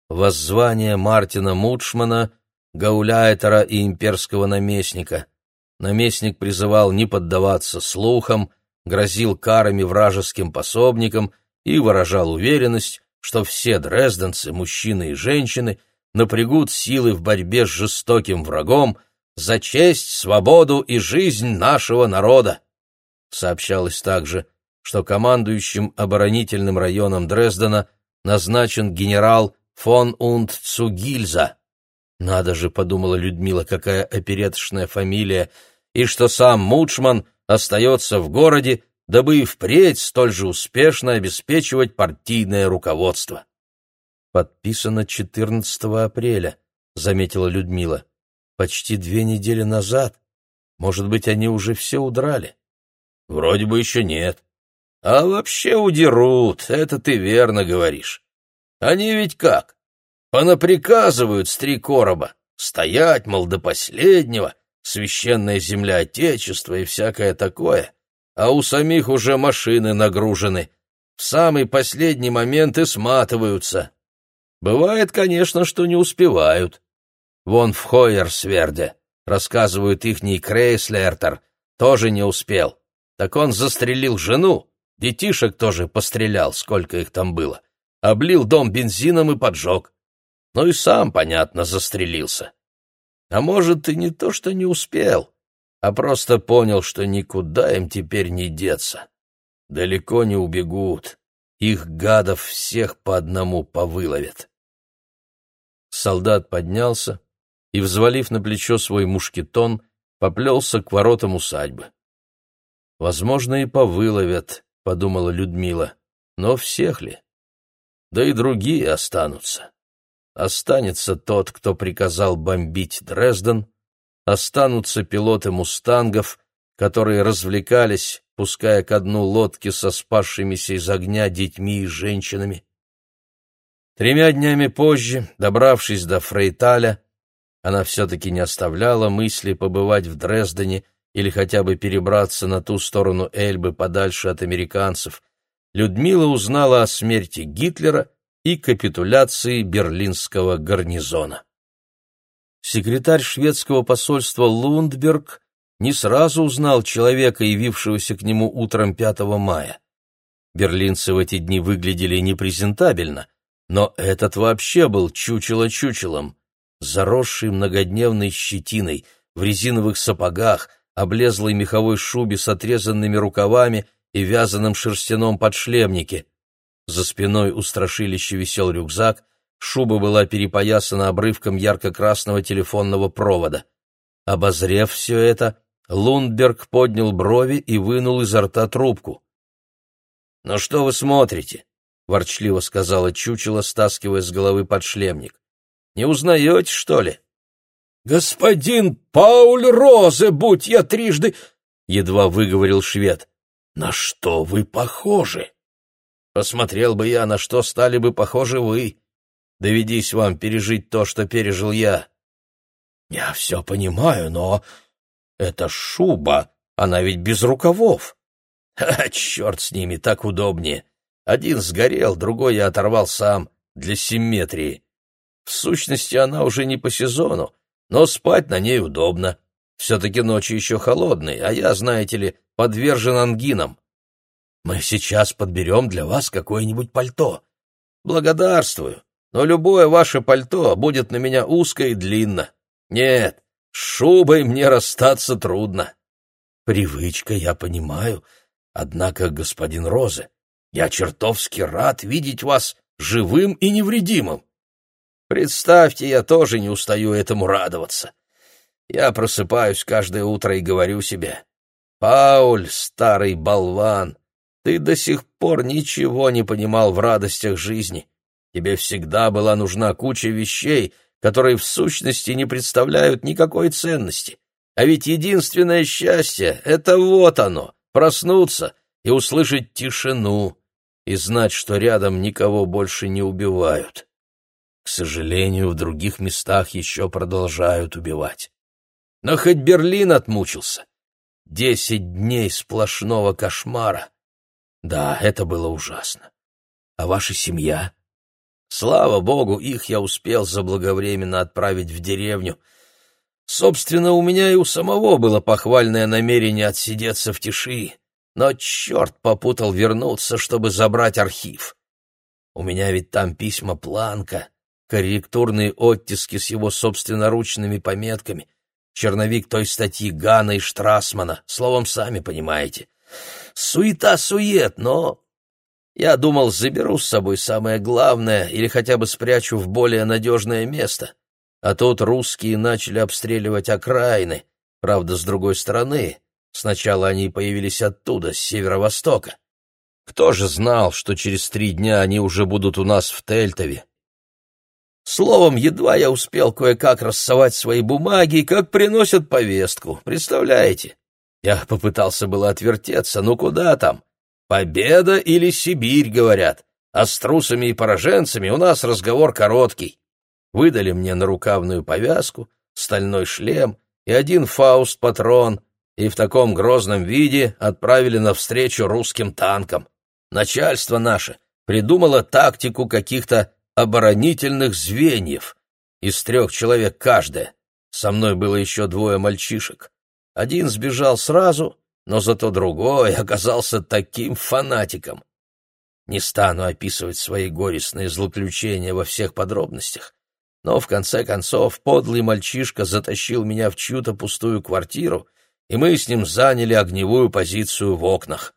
Воззвание Мартина Мутшмана, гауляйтера и имперского наместника — наместник призывал не поддаваться слухам, грозил карами вражеским пособникам и выражал уверенность, что все дрезденцы, мужчины и женщины, напрягут силы в борьбе с жестоким врагом за честь, свободу и жизнь нашего народа. Сообщалось также, что командующим оборонительным районом Дрездена назначен генерал фон Унд Цугильза. Надо же, подумала Людмила, какая опереточная фамилия, и что сам Мучман остается в городе, дабы и впредь столь же успешно обеспечивать партийное руководство. Подписано 14 апреля, заметила Людмила. Почти две недели назад. Может быть, они уже все удрали? Вроде бы еще нет. А вообще удерут, это ты верно говоришь. Они ведь как? Понаприказывают с три короба. Стоять, мол, до последнего, священная земля Отечества и всякое такое, а у самих уже машины нагружены. В самый последний момент и сматываются. Бывает, конечно, что не успевают. Вон в Хойерсверде, рассказывают ихний Крейслертер, тоже не успел. Так он застрелил жену, детишек тоже пострелял, сколько их там было, облил дом бензином и поджег. Ну и сам, понятно, застрелился. А может, и не то, что не успел, а просто понял, что никуда им теперь не деться. Далеко не убегут. Их гадов всех по одному повыловят. Солдат поднялся и, взвалив на плечо свой мушкетон, поплелся к воротам усадьбы. «Возможно, и повыловят», — подумала Людмила, — «но всех ли? Да и другие останутся». Останется тот, кто приказал бомбить Дрезден, останутся пилоты «Мустангов», которые развлекались, пуская ко дну лодки со спасшимися из огня детьми и женщинами. Тремя днями позже, добравшись до Фрейталя, она все-таки не оставляла мысли побывать в Дрездене или хотя бы перебраться на ту сторону Эльбы подальше от американцев. Людмила узнала о смерти Гитлера и капитуляции берлинского гарнизона. Секретарь шведского посольства Лундберг не сразу узнал человека, явившегося к нему утром 5 мая. Берлинцы в эти дни выглядели непрезентабельно, но этот вообще был чучело-чучелом, заросший многодневной щетиной, в резиновых сапогах, облезлой меховой шубе с отрезанными рукавами и вязаном шерстяном подшлемнике. За спиной у страшилища висел рюкзак, шуба была перепоясана обрывком ярко-красного телефонного провода. Обозрев все это, Лундберг поднял брови и вынул изо рта трубку. «Ну что вы смотрите?» — ворчливо сказала чучело, стаскивая с головы подшлемник. «Не узнаете, что ли?» «Господин Пауль Розе, будь я трижды...» — едва выговорил швед. «На что вы похожи?» «Посмотрел бы я, на что стали бы похожи вы. Доведись вам пережить то, что пережил я». «Я все понимаю, но это шуба, она ведь без рукавов». А черт с ними, так удобнее. Один сгорел, другой я оторвал сам, для симметрии. В сущности, она уже не по сезону, но спать на ней удобно. Все-таки ночи еще холодные, а я, знаете ли, подвержен ангинам. Мы сейчас подберем для вас какое-нибудь пальто. Благодарствую, но любое ваше пальто будет на меня узко и длинно. Нет, с шубой мне расстаться трудно. Привычка, я понимаю, — Однако, господин Розе, я чертовски рад видеть вас живым и невредимым. Представьте, я тоже не устаю этому радоваться. Я просыпаюсь каждое утро и говорю себе, «Пауль, старый болван, ты до сих пор ничего не понимал в радостях жизни. Тебе всегда была нужна куча вещей, которые в сущности не представляют никакой ценности. А ведь единственное счастье — это вот оно, проснуться и услышать тишину, и знать, что рядом никого больше не убивают. К сожалению, в других местах еще продолжают убивать. Но хоть Берлин отмучился. Десять дней сплошного кошмара. Да, это было ужасно. А ваша семья? Слава богу, их я успел заблаговременно отправить в деревню. Собственно, у меня и у самого было похвальное намерение отсидеться в тиши, но черт попутал вернуться, чтобы забрать архив. У меня ведь там письма Планка, корректурные оттиски с его собственноручными пометками, черновик той статьи Гана и Штрасмана, словом, сами понимаете. Суета-сует, но... Я думал, заберу с собой самое главное или хотя бы спрячу в более надежное место. А тут русские начали обстреливать окраины, правда, с другой стороны. Сначала они появились оттуда, с северо-востока. Кто же знал, что через три дня они уже будут у нас в Тельтове? Словом, едва я успел кое-как рассовать свои бумаги, как приносят повестку, представляете? Я попытался было отвертеться, ну куда там? Победа или Сибирь, говорят. А с трусами и пораженцами у нас разговор короткий выдали мне нарукавную повязку, стальной шлем и один фауст-патрон, и в таком грозном виде отправили навстречу русским танкам. Начальство наше придумало тактику каких-то оборонительных звеньев, из трех человек каждое. Со мной было еще двое мальчишек. Один сбежал сразу, но зато другой оказался таким фанатиком. Не стану описывать свои горестные злоключения во всех подробностях. Но в конце концов подлый мальчишка затащил меня в чью-то пустую квартиру, и мы с ним заняли огневую позицию в окнах.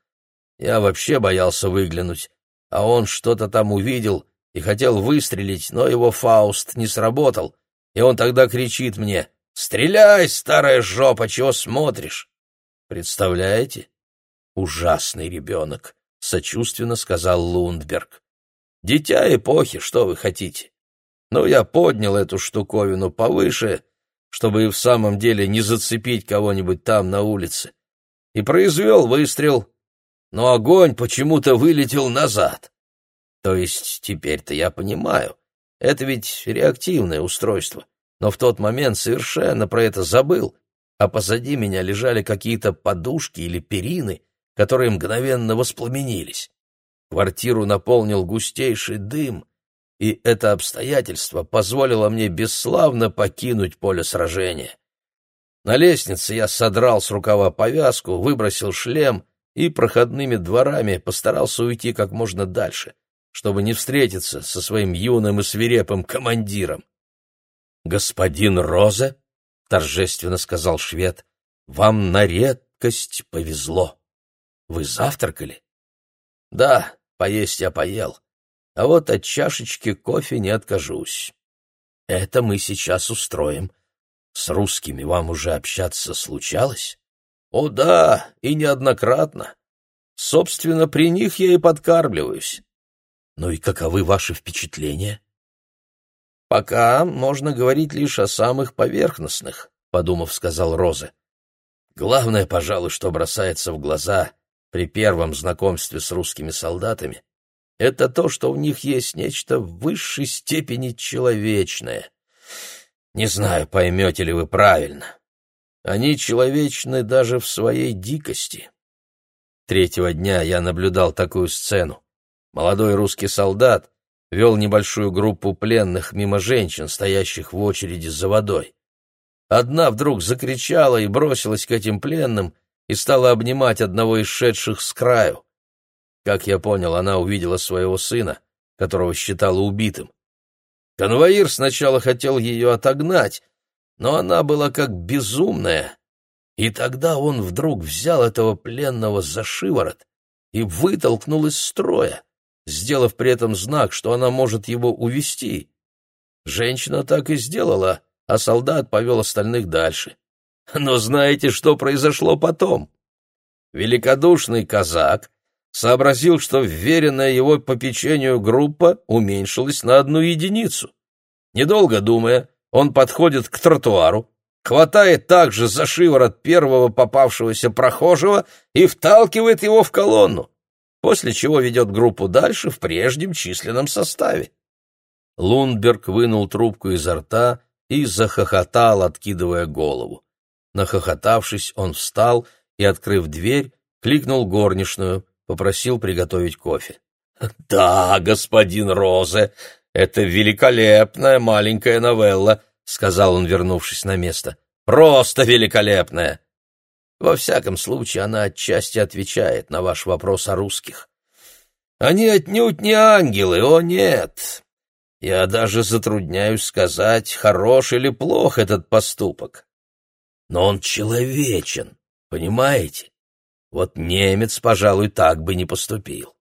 Я вообще боялся выглянуть, а он что-то там увидел и хотел выстрелить, но его Фауст не сработал, и он тогда кричит мне «Стреляй, старая жопа, чего смотришь?» Представляете? Ужасный ребенок, сочувственно сказал Лундберг. Дитя эпохи, что вы хотите? но я поднял эту штуковину повыше, чтобы и в самом деле не зацепить кого-нибудь там на улице, и произвел выстрел, но огонь почему-то вылетел назад. То есть теперь-то я понимаю, это ведь реактивное устройство, но в тот момент совершенно про это забыл, а позади меня лежали какие-то подушки или перины, которые мгновенно воспламенились. Квартиру наполнил густейший дым — и это обстоятельство позволило мне бесславно покинуть поле сражения. На лестнице я содрал с рукава повязку, выбросил шлем и проходными дворами постарался уйти как можно дальше, чтобы не встретиться со своим юным и свирепым командиром. «Господин Розе», — торжественно сказал швед, — «вам на редкость повезло. Вы завтракали?» «Да, поесть я поел, а вот от чашечки кофе не откажусь. Это мы сейчас устроим. С русскими вам уже общаться случалось?» «О да, и неоднократно. Собственно, при них я и подкармливаюсь». «Ну и каковы ваши впечатления?» «Пока можно говорить лишь о самых поверхностных», — подумав, сказал Роза. «Главное, пожалуй, что бросается в глаза при первом знакомстве с русскими солдатами, это то, что у них есть нечто в высшей степени человечное. Не знаю, поймете ли вы правильно. Они человечны даже в своей дикости. Третьего дня я наблюдал такую сцену. Молодой русский солдат вел небольшую группу пленных мимо женщин, стоящих в очереди за водой. Одна вдруг закричала и бросилась к этим пленным и стала обнимать одного из шедших с краю. Как я понял, она увидела своего сына, которого считала убитым. Конвоир сначала хотел ее отогнать, но она была как безумная, и тогда он вдруг взял этого пленного за шиворот и вытолкнул из строя сделав при этом знак, что она может его увести. Женщина так и сделала, а солдат повел остальных дальше. Но знаете, что произошло потом? Великодушный казак сообразил, что вверенная его попечению группа уменьшилась на одну единицу. Недолго думая, он подходит к тротуару, хватает также за шиворот первого попавшегося прохожего и вталкивает его в колонну после чего ведет группу дальше в прежнем численном составе. Лундберг вынул трубку изо рта и захохотал, откидывая голову. Нахохотавшись, он встал и, открыв дверь, кликнул горничную, попросил приготовить кофе. «Да, господин Розе, это великолепная маленькая новелла», — сказал он, вернувшись на место. «Просто великолепная! Во всяком случае, она отчасти отвечает на ваш вопрос о русских. Они отнюдь не ангелы, о нет. Я даже затрудняюсь сказать, хорош или плох этот поступок. Но он человечен, понимаете? Вот немец, пожалуй, так бы не поступил.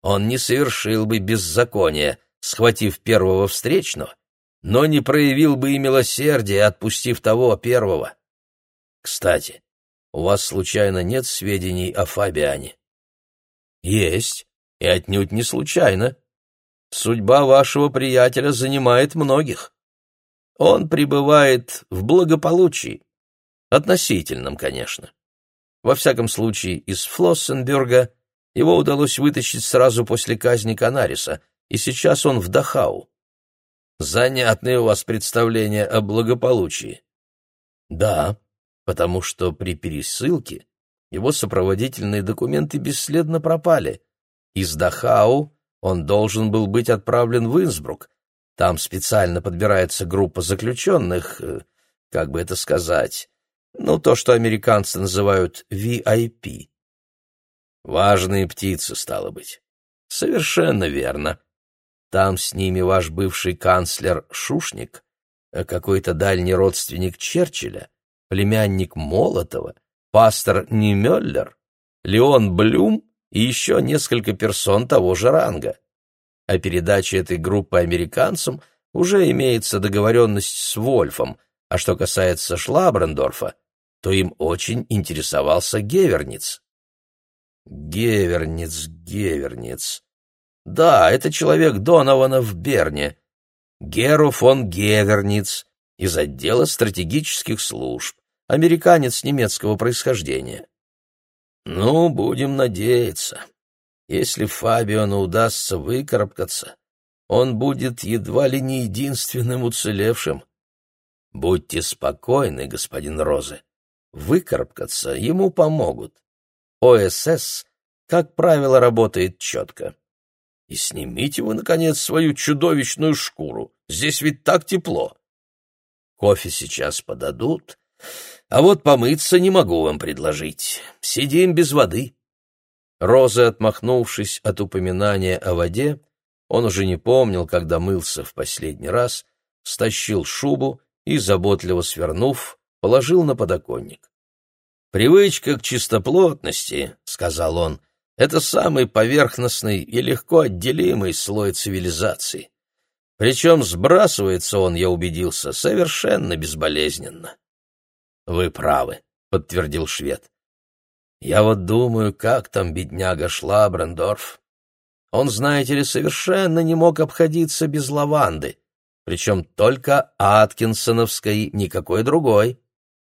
Он не совершил бы беззакония, схватив первого встречного, но не проявил бы и милосердия, отпустив того первого. Кстати, у вас случайно нет сведений о Фабиане? Есть, и отнюдь не случайно. Судьба вашего приятеля занимает многих. Он пребывает в благополучии. Относительном, конечно. Во всяком случае, из Флоссенберга его удалось вытащить сразу после казни Канариса, и сейчас он в Дахау. Занятные у вас представления о благополучии. Да, потому что при пересылке его сопроводительные документы бесследно пропали. Из Дахау он должен был быть отправлен в Инсбрук. Там специально подбирается группа заключенных, э, как бы это сказать, ну, то, что американцы называют VIP. Важные птицы, стало быть. Совершенно верно. Там с ними ваш бывший канцлер Шушник, э, какой-то дальний родственник Черчилля, племянник Молотова, пастор Немеллер, Леон Блюм и еще несколько персон того же ранга. О передаче этой группы американцам уже имеется договоренность с Вольфом, а что касается Шлабрендорфа, то им очень интересовался Геверниц. Геверниц, Геверниц. Да, это человек Донована в Берне. Геру фон Геверниц из отдела стратегических служб американец немецкого происхождения. Ну, будем надеяться. Если Фабиону удастся выкарабкаться, он будет едва ли не единственным уцелевшим. Будьте спокойны, господин Розе. Выкарабкаться ему помогут. ОСС, как правило, работает четко. И снимите вы, наконец, свою чудовищную шкуру. Здесь ведь так тепло. Кофе сейчас подадут, А вот помыться не могу вам предложить. Сидим без воды. Роза, отмахнувшись от упоминания о воде, он уже не помнил, когда мылся в последний раз, стащил шубу и, заботливо свернув, положил на подоконник. «Привычка к чистоплотности», — сказал он, — «это самый поверхностный и легко отделимый слой цивилизации. Причем сбрасывается он, я убедился, совершенно безболезненно». «Вы правы», — подтвердил швед. «Я вот думаю, как там бедняга Шлабрендорф. Он, знаете ли, совершенно не мог обходиться без лаванды, причем только Аткинсоновской, никакой другой.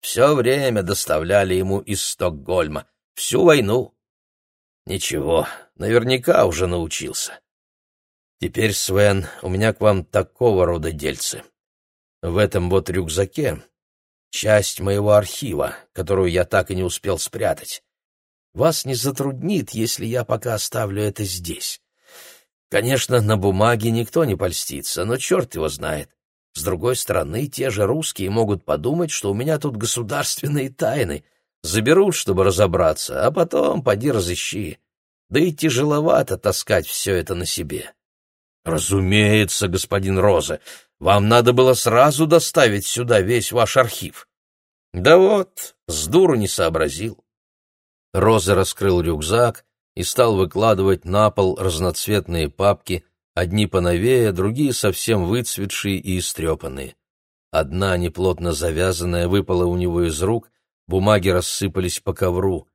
Все время доставляли ему из Стокгольма, всю войну. Ничего, наверняка уже научился. Теперь, Свен, у меня к вам такого рода дельцы. В этом вот рюкзаке часть моего архива, которую я так и не успел спрятать. Вас не затруднит, если я пока оставлю это здесь. Конечно, на бумаге никто не польстится, но черт его знает. С другой стороны, те же русские могут подумать, что у меня тут государственные тайны. Заберут, чтобы разобраться, а потом поди разыщи. Да и тяжеловато таскать все это на себе. Разумеется, господин Роза, вам надо было сразу доставить сюда весь ваш архив. Да вот, с дуру не сообразил. Роза раскрыл рюкзак, и стал выкладывать на пол разноцветные папки, одни поновее, другие совсем выцветшие и истрепанные. Одна, неплотно завязанная, выпала у него из рук, бумаги рассыпались по ковру.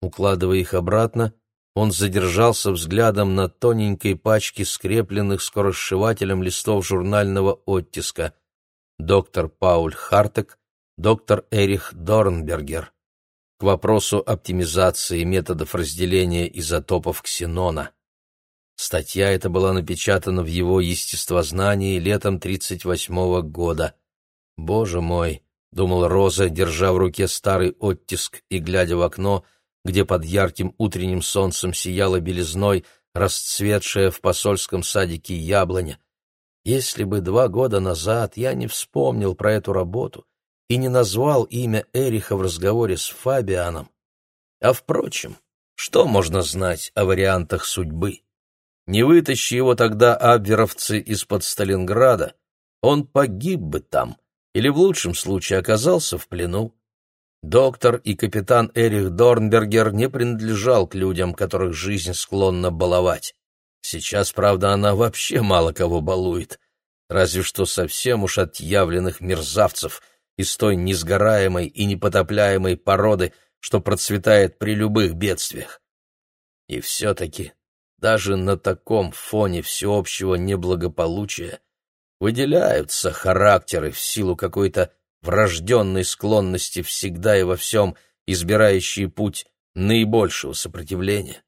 Укладывая их обратно, он задержался взглядом на тоненькой пачке скрепленных скоросшивателем листов журнального оттиска. Доктор Пауль Хартек, доктор Эрих Дорнбергер к вопросу оптимизации методов разделения изотопов ксенона. Статья эта была напечатана в его естествознании летом 1938 года. «Боже мой!» — думал Роза, держа в руке старый оттиск и глядя в окно, где под ярким утренним солнцем сияла белизной, расцветшая в посольском садике яблоня. Если бы два года назад я не вспомнил про эту работу, и не назвал имя Эриха в разговоре с Фабианом. А впрочем, что можно знать о вариантах судьбы? Не вытащи его тогда абверовцы из-под Сталинграда, он погиб бы там, или в лучшем случае оказался в плену. Доктор и капитан Эрих Дорнбергер не принадлежал к людям, которых жизнь склонна баловать. Сейчас, правда, она вообще мало кого балует, разве что совсем уж отъявленных мерзавцев, из той несгораемой и непотопляемой породы, что процветает при любых бедствиях. И все-таки даже на таком фоне всеобщего неблагополучия выделяются характеры в силу какой-то врожденной склонности всегда и во всем избирающие путь наибольшего сопротивления.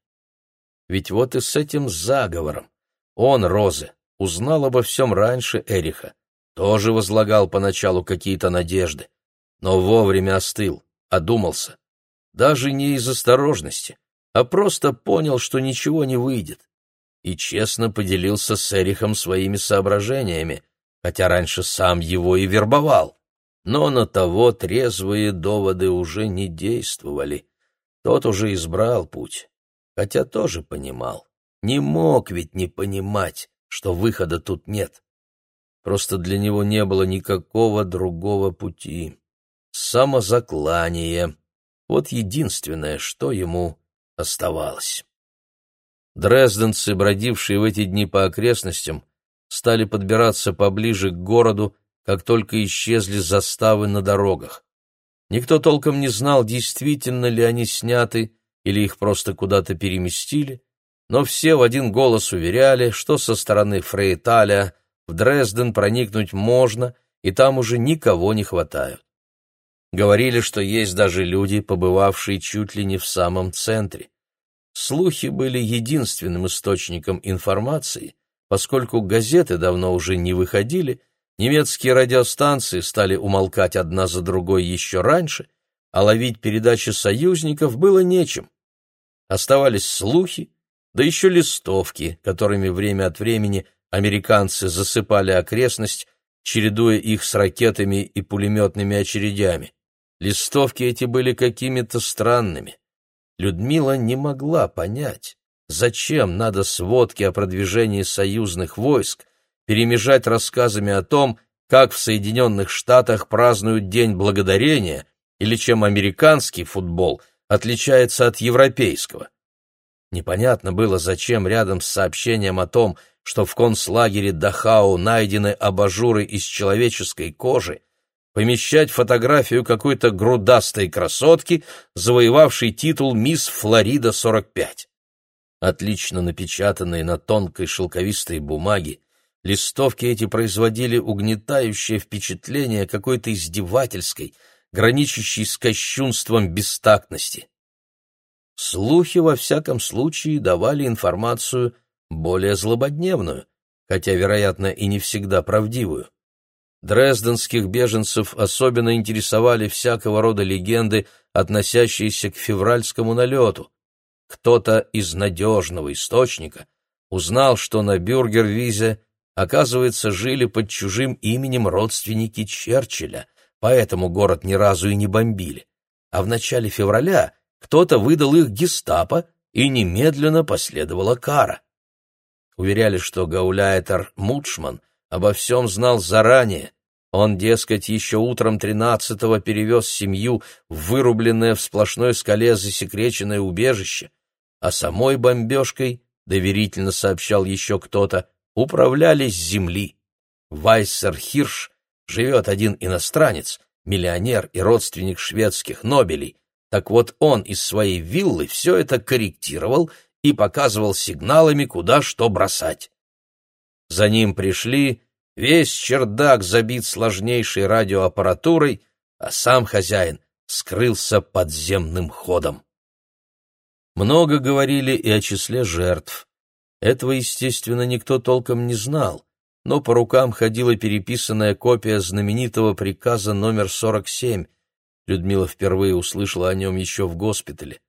Ведь вот и с этим заговором он, Розы, узнал обо всем раньше Эриха, тоже возлагал поначалу какие-то надежды, но вовремя остыл, одумался. Даже не из осторожности, а просто понял, что ничего не выйдет. И честно поделился с Эрихом своими соображениями, хотя раньше сам его и вербовал. Но на того трезвые доводы уже не действовали. Тот уже избрал путь, хотя тоже понимал. Не мог ведь не понимать, что выхода тут нет. Просто для него не было никакого другого пути. Самозаклание — вот единственное, что ему оставалось. Дрезденцы, бродившие в эти дни по окрестностям, стали подбираться поближе к городу, как только исчезли заставы на дорогах. Никто толком не знал, действительно ли они сняты или их просто куда-то переместили, но все в один голос уверяли, что со стороны Фрейталя в Дрезден проникнуть можно, и там уже никого не хватают. Говорили, что есть даже люди, побывавшие чуть ли не в самом центре. Слухи были единственным источником информации, поскольку газеты давно уже не выходили, немецкие радиостанции стали умолкать одна за другой еще раньше, а ловить передачи союзников было нечем. Оставались слухи, да еще листовки, которыми время от времени Американцы засыпали окрестность, чередуя их с ракетами и пулеметными очередями. Листовки эти были какими-то странными. Людмила не могла понять, зачем надо сводки о продвижении союзных войск перемежать рассказами о том, как в Соединенных Штатах празднуют День Благодарения или чем американский футбол отличается от европейского. Непонятно было, зачем рядом с сообщением о том, что в концлагере Дахау найдены абажуры из человеческой кожи, помещать фотографию какой-то грудастой красотки, завоевавшей титул «Мисс Флорида-45». Отлично напечатанные на тонкой шелковистой бумаге, листовки эти производили угнетающее впечатление какой-то издевательской, граничащей с кощунством бестактности. Слухи, во всяком случае, давали информацию более злободневную, хотя, вероятно, и не всегда правдивую. Дрезденских беженцев особенно интересовали всякого рода легенды, относящиеся к февральскому налету. Кто-то из надежного источника узнал, что на Бюргервизе, оказывается, жили под чужим именем родственники Черчилля, поэтому город ни разу и не бомбили. А в начале февраля кто-то выдал их гестапо, и немедленно последовала кара. Уверяли, что гауляйтер Мутшман обо всем знал заранее. Он, дескать, еще утром тринадцатого перевез семью в вырубленное в сплошной скале засекреченное убежище, а самой бомбежкой, доверительно сообщал еще кто-то, управлялись земли. Вайсер Хирш живет один иностранец, миллионер и родственник шведских Нобелей, так вот он из своей виллы все это корректировал и показывал сигналами, куда что бросать. За ним пришли, весь чердак забит сложнейшей радиоаппаратурой, а сам хозяин скрылся подземным ходом. Много говорили и о числе жертв. Этого, естественно, никто толком не знал, но по рукам ходила переписанная копия знаменитого приказа номер 47, Людмила впервые услышала о нем еще в госпитале.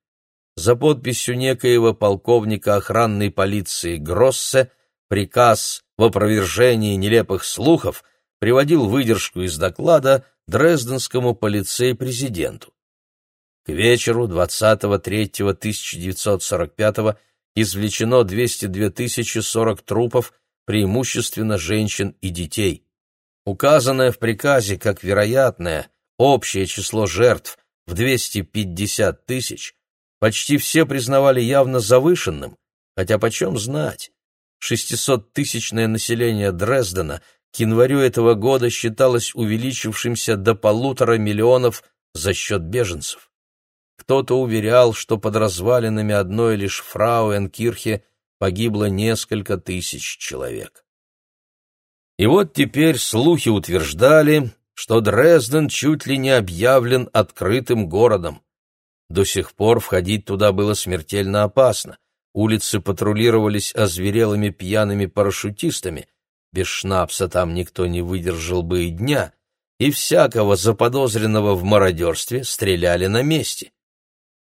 За подписью некоего полковника охранной полиции Гроссе приказ в опровержении нелепых слухов приводил выдержку из доклада дрезденскому полицей-президенту. К вечеру 20.03.1945 извлечено 202 040 трупов, преимущественно женщин и детей. Указанное в приказе как вероятное общее число жертв в 250 тысяч, почти все признавали явно завышенным, хотя почем знать. 600-тысячное население Дрездена к январю этого года считалось увеличившимся до полутора миллионов за счет беженцев. Кто-то уверял, что под развалинами одной лишь Фрауенкирхе погибло несколько тысяч человек. И вот теперь слухи утверждали, что Дрезден чуть ли не объявлен открытым городом. До сих пор входить туда было смертельно опасно. Улицы патрулировались озверелыми пьяными парашютистами. Без шнапса там никто не выдержал бы и дня, и всякого заподозренного в мародерстве стреляли на месте.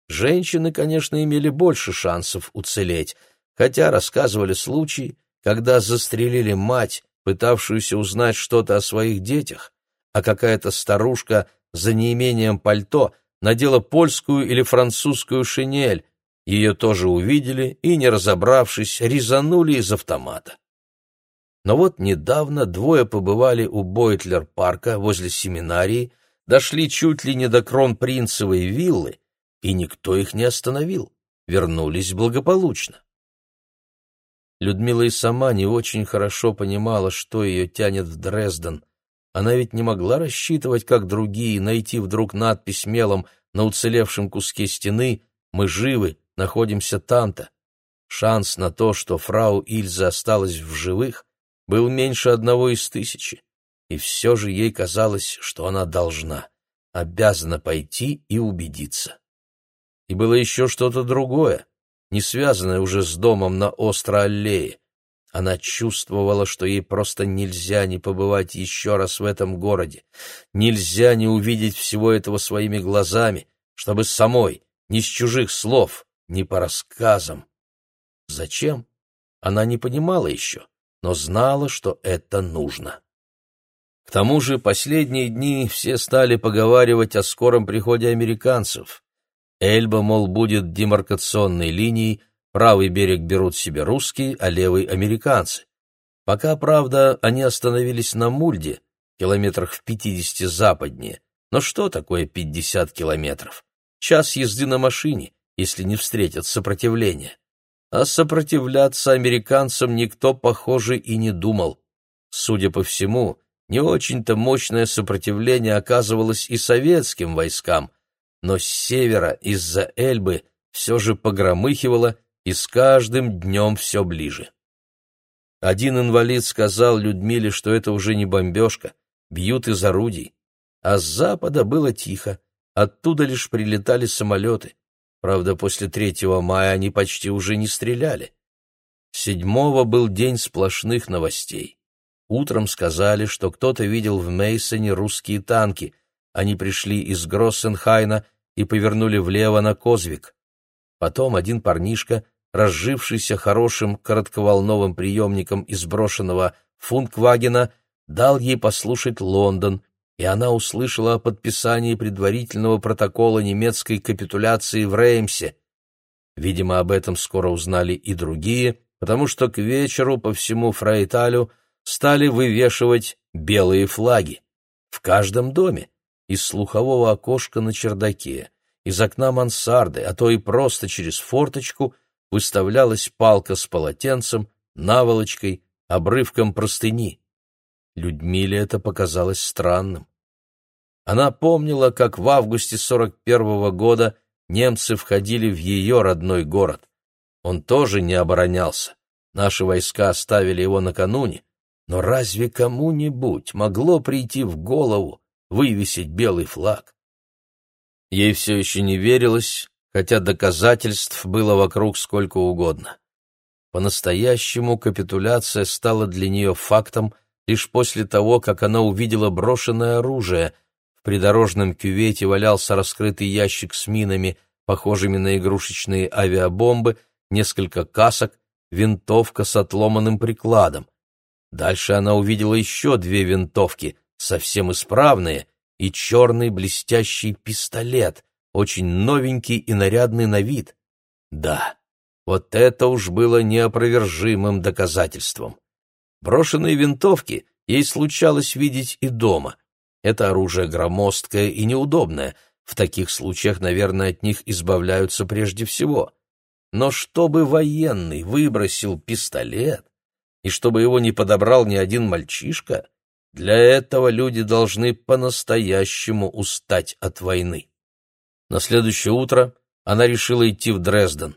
Женщины, конечно, имели больше шансов уцелеть, хотя рассказывали случаи, когда застрелили мать, пытавшуюся узнать что-то о своих детях, а какая-то старушка за неимением пальто надела польскую или французскую шинель. Ее тоже увидели и, не разобравшись, резанули из автомата. Но вот недавно двое побывали у Бойтлер-парка возле семинарии, дошли чуть ли не до Кронпринцевой виллы, и никто их не остановил, вернулись благополучно. Людмила и сама не очень хорошо понимала, что ее тянет в Дрезден, она ведь не могла рассчитывать, как другие, найти вдруг надпись мелом на уцелевшем куске стены «Мы живы, находимся там-то». Шанс на то, что фрау Ильза осталась в живых, был меньше одного из тысячи, и все же ей казалось, что она должна, обязана пойти и убедиться. И было еще что-то другое, не связанное уже с домом на Остро-Аллее. Она чувствовала, что ей просто нельзя не побывать еще раз в этом городе, нельзя не увидеть всего этого своими глазами, чтобы самой, ни с чужих слов, ни по рассказам. Зачем? Она не понимала еще, но знала, что это нужно. К тому же последние дни все стали поговаривать о скором приходе американцев. Эльба, мол, будет демаркационной линией, правый берег берут себе русские, а левый — американцы. Пока, правда, они остановились на Мульде, километрах в пятидесяти западнее. Но что такое пятьдесят километров? Час езды на машине, если не встретят сопротивления. А сопротивляться американцам никто, похоже, и не думал. Судя по всему, не очень-то мощное сопротивление оказывалось и советским войскам, но с севера из-за Эльбы все же погромыхивало и с каждым днем все ближе. Один инвалид сказал Людмиле, что это уже не бомбежка, бьют из орудий. А с запада было тихо, оттуда лишь прилетали самолеты. Правда, после 3 мая они почти уже не стреляли. Седьмого был день сплошных новостей. Утром сказали, что кто-то видел в Мейсоне русские танки. Они пришли из Гроссенхайна и повернули влево на Козвик. Потом один парнишка разжившийся хорошим коротковолновым приемником из брошенного Функвагена, дал ей послушать Лондон, и она услышала о подписании предварительного протокола немецкой капитуляции в Реймсе. Видимо, об этом скоро узнали и другие, потому что к вечеру по всему Фрейталю стали вывешивать белые флаги. В каждом доме, из слухового окошка на чердаке, из окна мансарды, а то и просто через форточку — выставлялась палка с полотенцем, наволочкой, обрывком простыни. Людмиле это показалось странным. Она помнила, как в августе 41-го года немцы входили в ее родной город. Он тоже не оборонялся. Наши войска оставили его накануне. Но разве кому-нибудь могло прийти в голову вывесить белый флаг? Ей все еще не верилось, хотя доказательств было вокруг сколько угодно. По-настоящему капитуляция стала для нее фактом лишь после того, как она увидела брошенное оружие. В придорожном кювете валялся раскрытый ящик с минами, похожими на игрушечные авиабомбы, несколько касок, винтовка с отломанным прикладом. Дальше она увидела еще две винтовки, совсем исправные, и черный блестящий пистолет, очень новенький и нарядный на вид. Да, вот это уж было неопровержимым доказательством. Брошенные винтовки ей случалось видеть и дома. Это оружие громоздкое и неудобное, в таких случаях, наверное, от них избавляются прежде всего. Но чтобы военный выбросил пистолет, и чтобы его не подобрал ни один мальчишка, для этого люди должны по-настоящему устать от войны. На следующее утро она решила идти в Дрезден.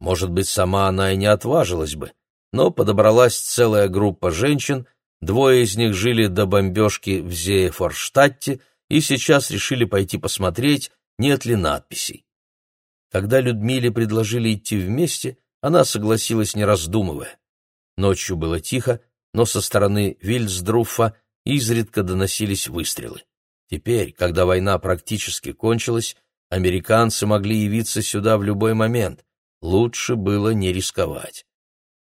Может быть, сама она и не отважилась бы, но подобралась целая группа женщин, двое из них жили до бомбежки в Зеефорштадте и сейчас решили пойти посмотреть, нет ли надписей. Когда Людмиле предложили идти вместе, она согласилась, не раздумывая. Ночью было тихо, но со стороны Вильсдруфа изредка доносились выстрелы. Теперь, когда война практически кончилась, Американцы могли явиться сюда в любой момент. Лучше было не рисковать.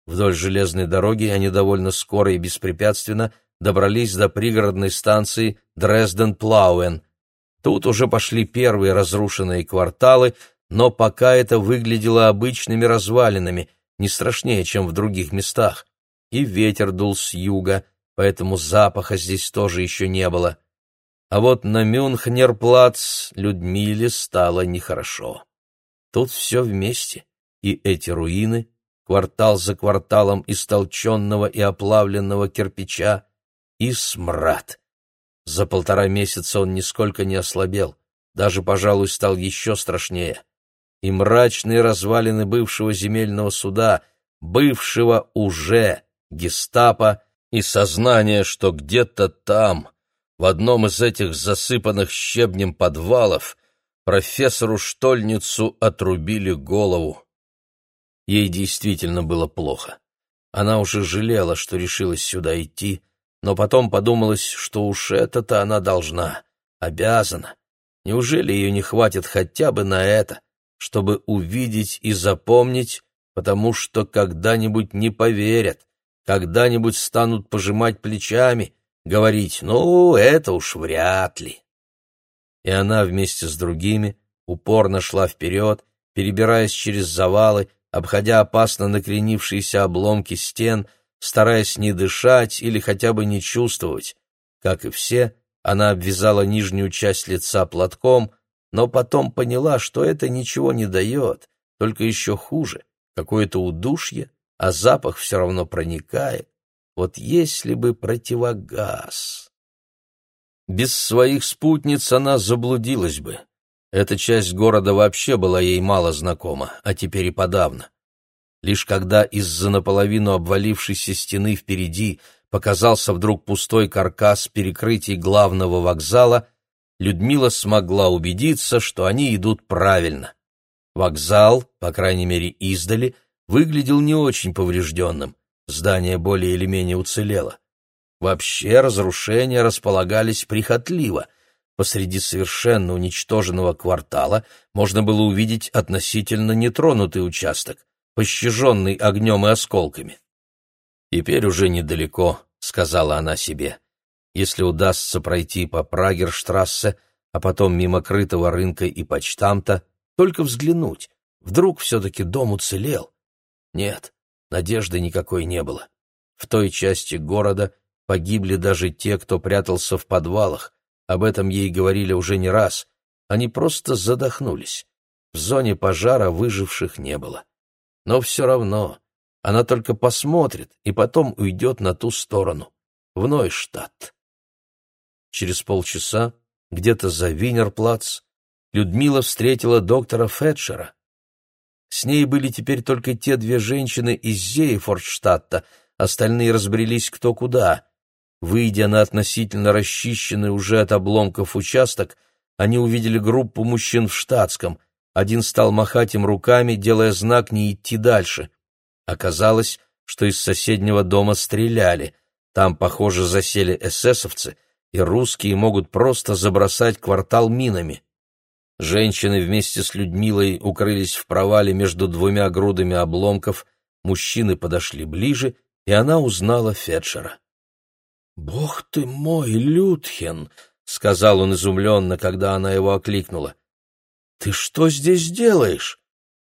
Вдоль железной дороги они довольно скоро и беспрепятственно добрались до пригородной станции Дрезден-Плауэн. Тут уже пошли первые разрушенные кварталы, но пока это выглядело обычными развалинами, не страшнее, чем в других местах. И ветер дул с юга, поэтому запаха здесь тоже еще не было а вот на Мюнхнерплац Людмиле стало нехорошо. Тут все вместе, и эти руины, квартал за кварталом из толченного и оплавленного кирпича, и смрад. За полтора месяца он нисколько не ослабел, даже, пожалуй, стал еще страшнее. И мрачные развалины бывшего земельного суда, бывшего уже гестапо, и сознание, что где-то там, в одном из этих засыпанных щебнем подвалов профессору Штольницу отрубили голову. Ей действительно было плохо. Она уже жалела, что решилась сюда идти, но потом подумалось, что уж это-то она должна, обязана. Неужели ее не хватит хотя бы на это, чтобы увидеть и запомнить, потому что когда-нибудь не поверят, когда-нибудь станут пожимать плечами, говорить «ну, это уж вряд ли». И она вместе с другими упорно шла вперед, перебираясь через завалы, обходя опасно накренившиеся обломки стен, стараясь не дышать или хотя бы не чувствовать. Как и все, она обвязала нижнюю часть лица платком, но потом поняла, что это ничего не дает, только еще хуже, какое-то удушье, а запах все равно проникает. Вот если бы противогаз... Без своих спутниц она заблудилась бы. Эта часть города вообще была ей мало знакома, а теперь и подавно. Лишь когда из-за наполовину обвалившейся стены впереди показался вдруг пустой каркас перекрытий главного вокзала, Людмила смогла убедиться, что они идут правильно. Вокзал, по крайней мере издали, выглядел не очень поврежденным, здание более или менее уцелело. Вообще разрушения располагались прихотливо. Посреди совершенно уничтоженного квартала можно было увидеть относительно нетронутый участок, пощаженный огнем и осколками. «Теперь уже недалеко», — сказала она себе. «Если удастся пройти по Прагерштрассе, а потом мимо крытого рынка и почтамта, только взглянуть, вдруг все-таки дом уцелел. Нет, надежды никакой не было. В той части города погибли даже те, кто прятался в подвалах. Об этом ей говорили уже не раз. Они просто задохнулись. В зоне пожара выживших не было. Но все равно она только посмотрит и потом уйдет на ту сторону, в Нойштадт. Через полчаса, где-то за Винерплац, Людмила встретила доктора Фетчера. С ней были теперь только те две женщины из Зейфордштадта, остальные разбрелись кто куда. Выйдя на относительно расчищенный уже от обломков участок, они увидели группу мужчин в штатском. Один стал махать им руками, делая знак не идти дальше. Оказалось, что из соседнего дома стреляли. Там, похоже, засели эсэсовцы, и русские могут просто забросать квартал минами. Женщины вместе с Людмилой укрылись в провале между двумя грудами обломков, мужчины подошли ближе, и она узнала Фетчера. «Бог ты мой, Людхен!» — сказал он изумленно, когда она его окликнула. «Ты что здесь делаешь?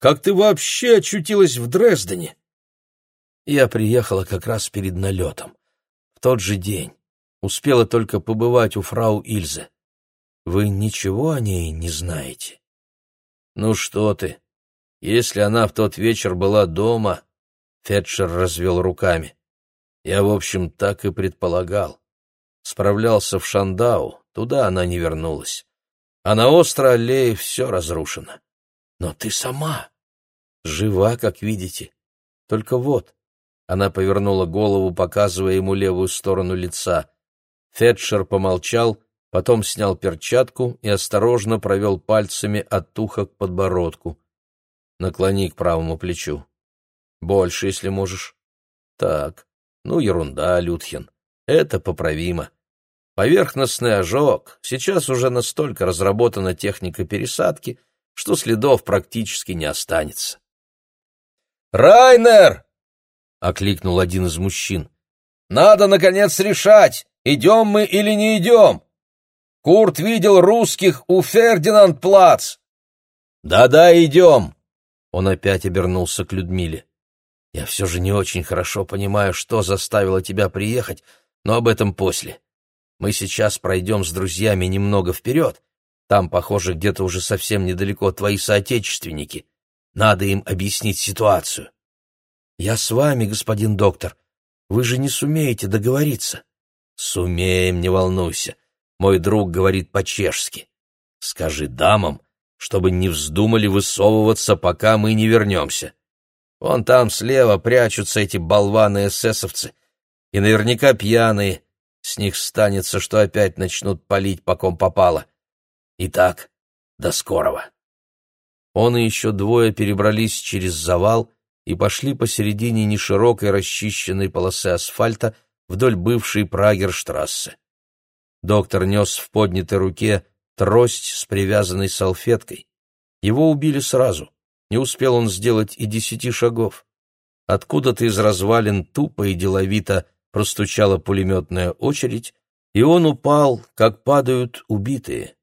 Как ты вообще очутилась в Дрездене?» Я приехала как раз перед налетом. В тот же день. Успела только побывать у фрау Ильзе. Вы ничего о ней не знаете? Ну что ты? Если она в тот вечер была дома, Фетчер развел руками. Я, в общем, так и предполагал. Справлялся в Шандау, туда она не вернулась. А на острой аллее все разрушено. Но ты сама жива, как видите. Только вот, она повернула голову, показывая ему левую сторону лица. Фетчер помолчал, потом снял перчатку и осторожно провел пальцами от уха к подбородку. Наклони к правому плечу. Больше, если можешь. Так. Ну, ерунда, Людхин. Это поправимо. Поверхностный ожог. Сейчас уже настолько разработана техника пересадки, что следов практически не останется. «Райнер!» — окликнул один из мужчин. «Надо, наконец, решать, идем мы или не идем. Курт видел русских у Фердинанд-Плац». «Да-да, идем!» Он опять обернулся к Людмиле. Я все же не очень хорошо понимаю, что заставило тебя приехать, но об этом после. Мы сейчас пройдем с друзьями немного вперед. Там, похоже, где-то уже совсем недалеко твои соотечественники. Надо им объяснить ситуацию. Я с вами, господин доктор. Вы же не сумеете договориться. Сумеем, не волнуйся. Мой друг говорит по-чешски. Скажи дамам, чтобы не вздумали высовываться, пока мы не вернемся. Вон там слева прячутся эти болваны-эсэсовцы, и наверняка пьяные. С них станется, что опять начнут палить, по ком попало. Итак, до скорого. Он и еще двое перебрались через завал и пошли посередине неширокой расчищенной полосы асфальта вдоль бывшей Прагерштрассе. Доктор нес в поднятой руке трость с привязанной салфеткой. Его убили сразу. Не успел он сделать и десяти шагов. Откуда-то из развалин тупо и деловито простучала пулеметная очередь, и он упал, как падают убитые.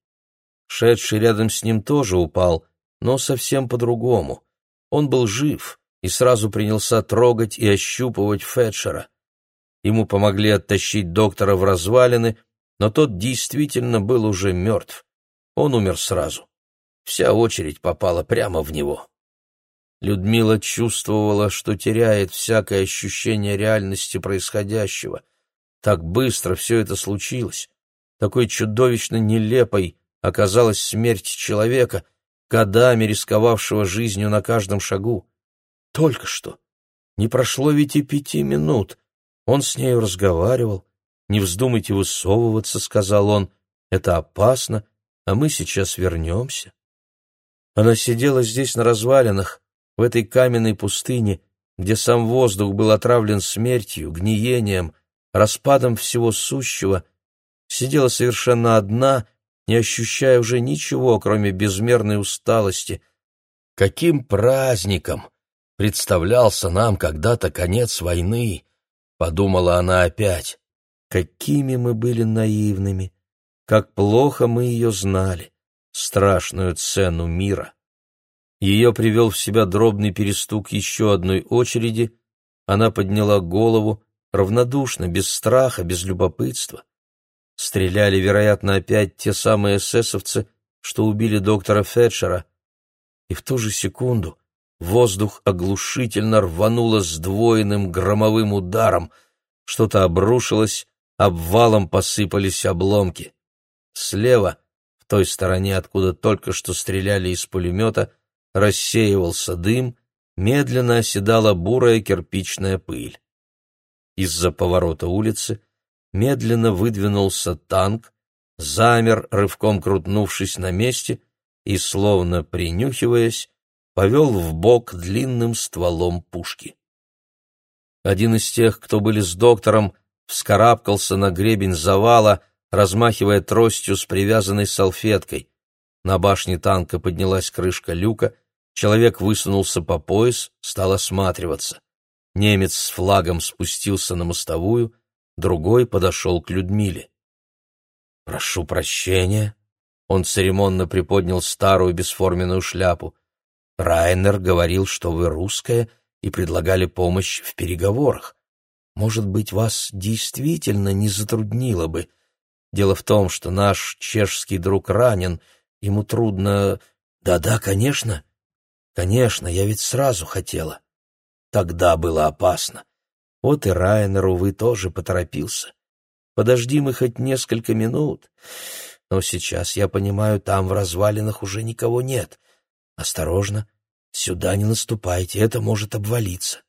Шедший рядом с ним тоже упал, но совсем по-другому. Он был жив и сразу принялся трогать и ощупывать Фетчера. Ему помогли оттащить доктора в развалины, но тот действительно был уже мертв. Он умер сразу. Вся очередь попала прямо в него. Людмила чувствовала, что теряет всякое ощущение реальности происходящего. Так быстро все это случилось. Такой чудовищно нелепой оказалась смерть человека, годами рисковавшего жизнью на каждом шагу. Только что. Не прошло ведь и пяти минут. Он с нею разговаривал. «Не вздумайте высовываться», — сказал он. «Это опасно, а мы сейчас вернемся». Она сидела здесь на развалинах, в этой каменной пустыне, где сам воздух был отравлен смертью, гниением, распадом всего сущего, сидела совершенно одна, не ощущая уже ничего, кроме безмерной усталости. Каким праздником представлялся нам когда-то конец войны, подумала она опять. Какими мы были наивными, как плохо мы ее знали, страшную цену мира. Ее привел в себя дробный перестук еще одной очереди, она подняла голову, равнодушно, без страха, без любопытства. Стреляли, вероятно, опять те самые эсэсовцы, что убили доктора Фетчера. И в ту же секунду воздух оглушительно рвануло сдвоенным громовым ударом, что-то обрушилось, обвалом посыпались обломки. Слева, в той стороне, откуда только что стреляли из пулемета, рассеивался дым, медленно оседала бурая кирпичная пыль. Из-за поворота улицы медленно выдвинулся танк, замер, рывком крутнувшись на месте, и, словно принюхиваясь, повел в бок длинным стволом пушки. Один из тех, кто были с доктором, вскарабкался на гребень завала, размахивая тростью с привязанной салфеткой. На башне танка поднялась крышка люка, человек высунулся по пояс, стал осматриваться. Немец с флагом спустился на мостовую, другой подошел к Людмиле. «Прошу прощения», — он церемонно приподнял старую бесформенную шляпу. «Райнер говорил, что вы русская и предлагали помощь в переговорах. Может быть, вас действительно не затруднило бы. Дело в том, что наш чешский друг ранен, ему трудно... Да-да, конечно. Конечно, я ведь сразу хотела. Тогда было опасно. Вот и Райнер, увы, тоже поторопился. Подожди мы хоть несколько минут. Но сейчас, я понимаю, там в развалинах уже никого нет. Осторожно, сюда не наступайте, это может обвалиться.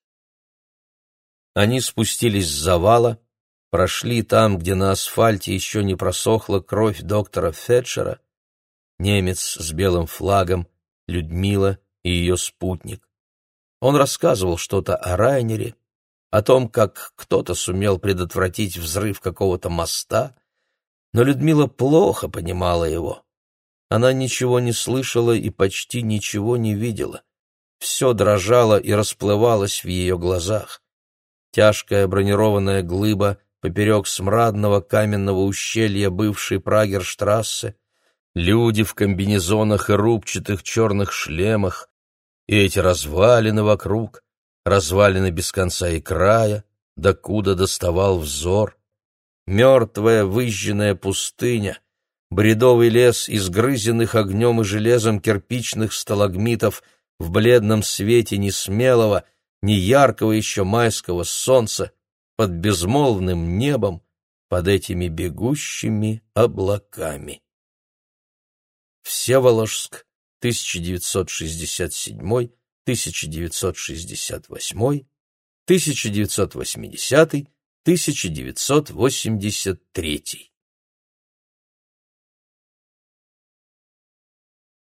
Они спустились с завала, прошли там, где на асфальте еще не просохла кровь доктора Фетчера, немец с белым флагом, Людмила и ее спутник. Он рассказывал что-то о Райнере, о том, как кто-то сумел предотвратить взрыв какого-то моста, но Людмила плохо понимала его. Она ничего не слышала и почти ничего не видела. Все дрожало и расплывалось в ее глазах. Тяжкая бронированная глыба поперек смрадного каменного ущелья бывшей Прагерштрассе, люди в комбинезонах и рубчатых черных шлемах, и эти развалины вокруг, развалины без конца и края, докуда доставал взор. Мертвая выжженная пустыня, бредовый лес изгрызенных огнем и железом кирпичных сталагмитов в бледном свете несмелого, неяркого еще майского солнца, под безмолвным небом, под этими бегущими облаками. Всеволожск, 1967, 1968, 1980, 1983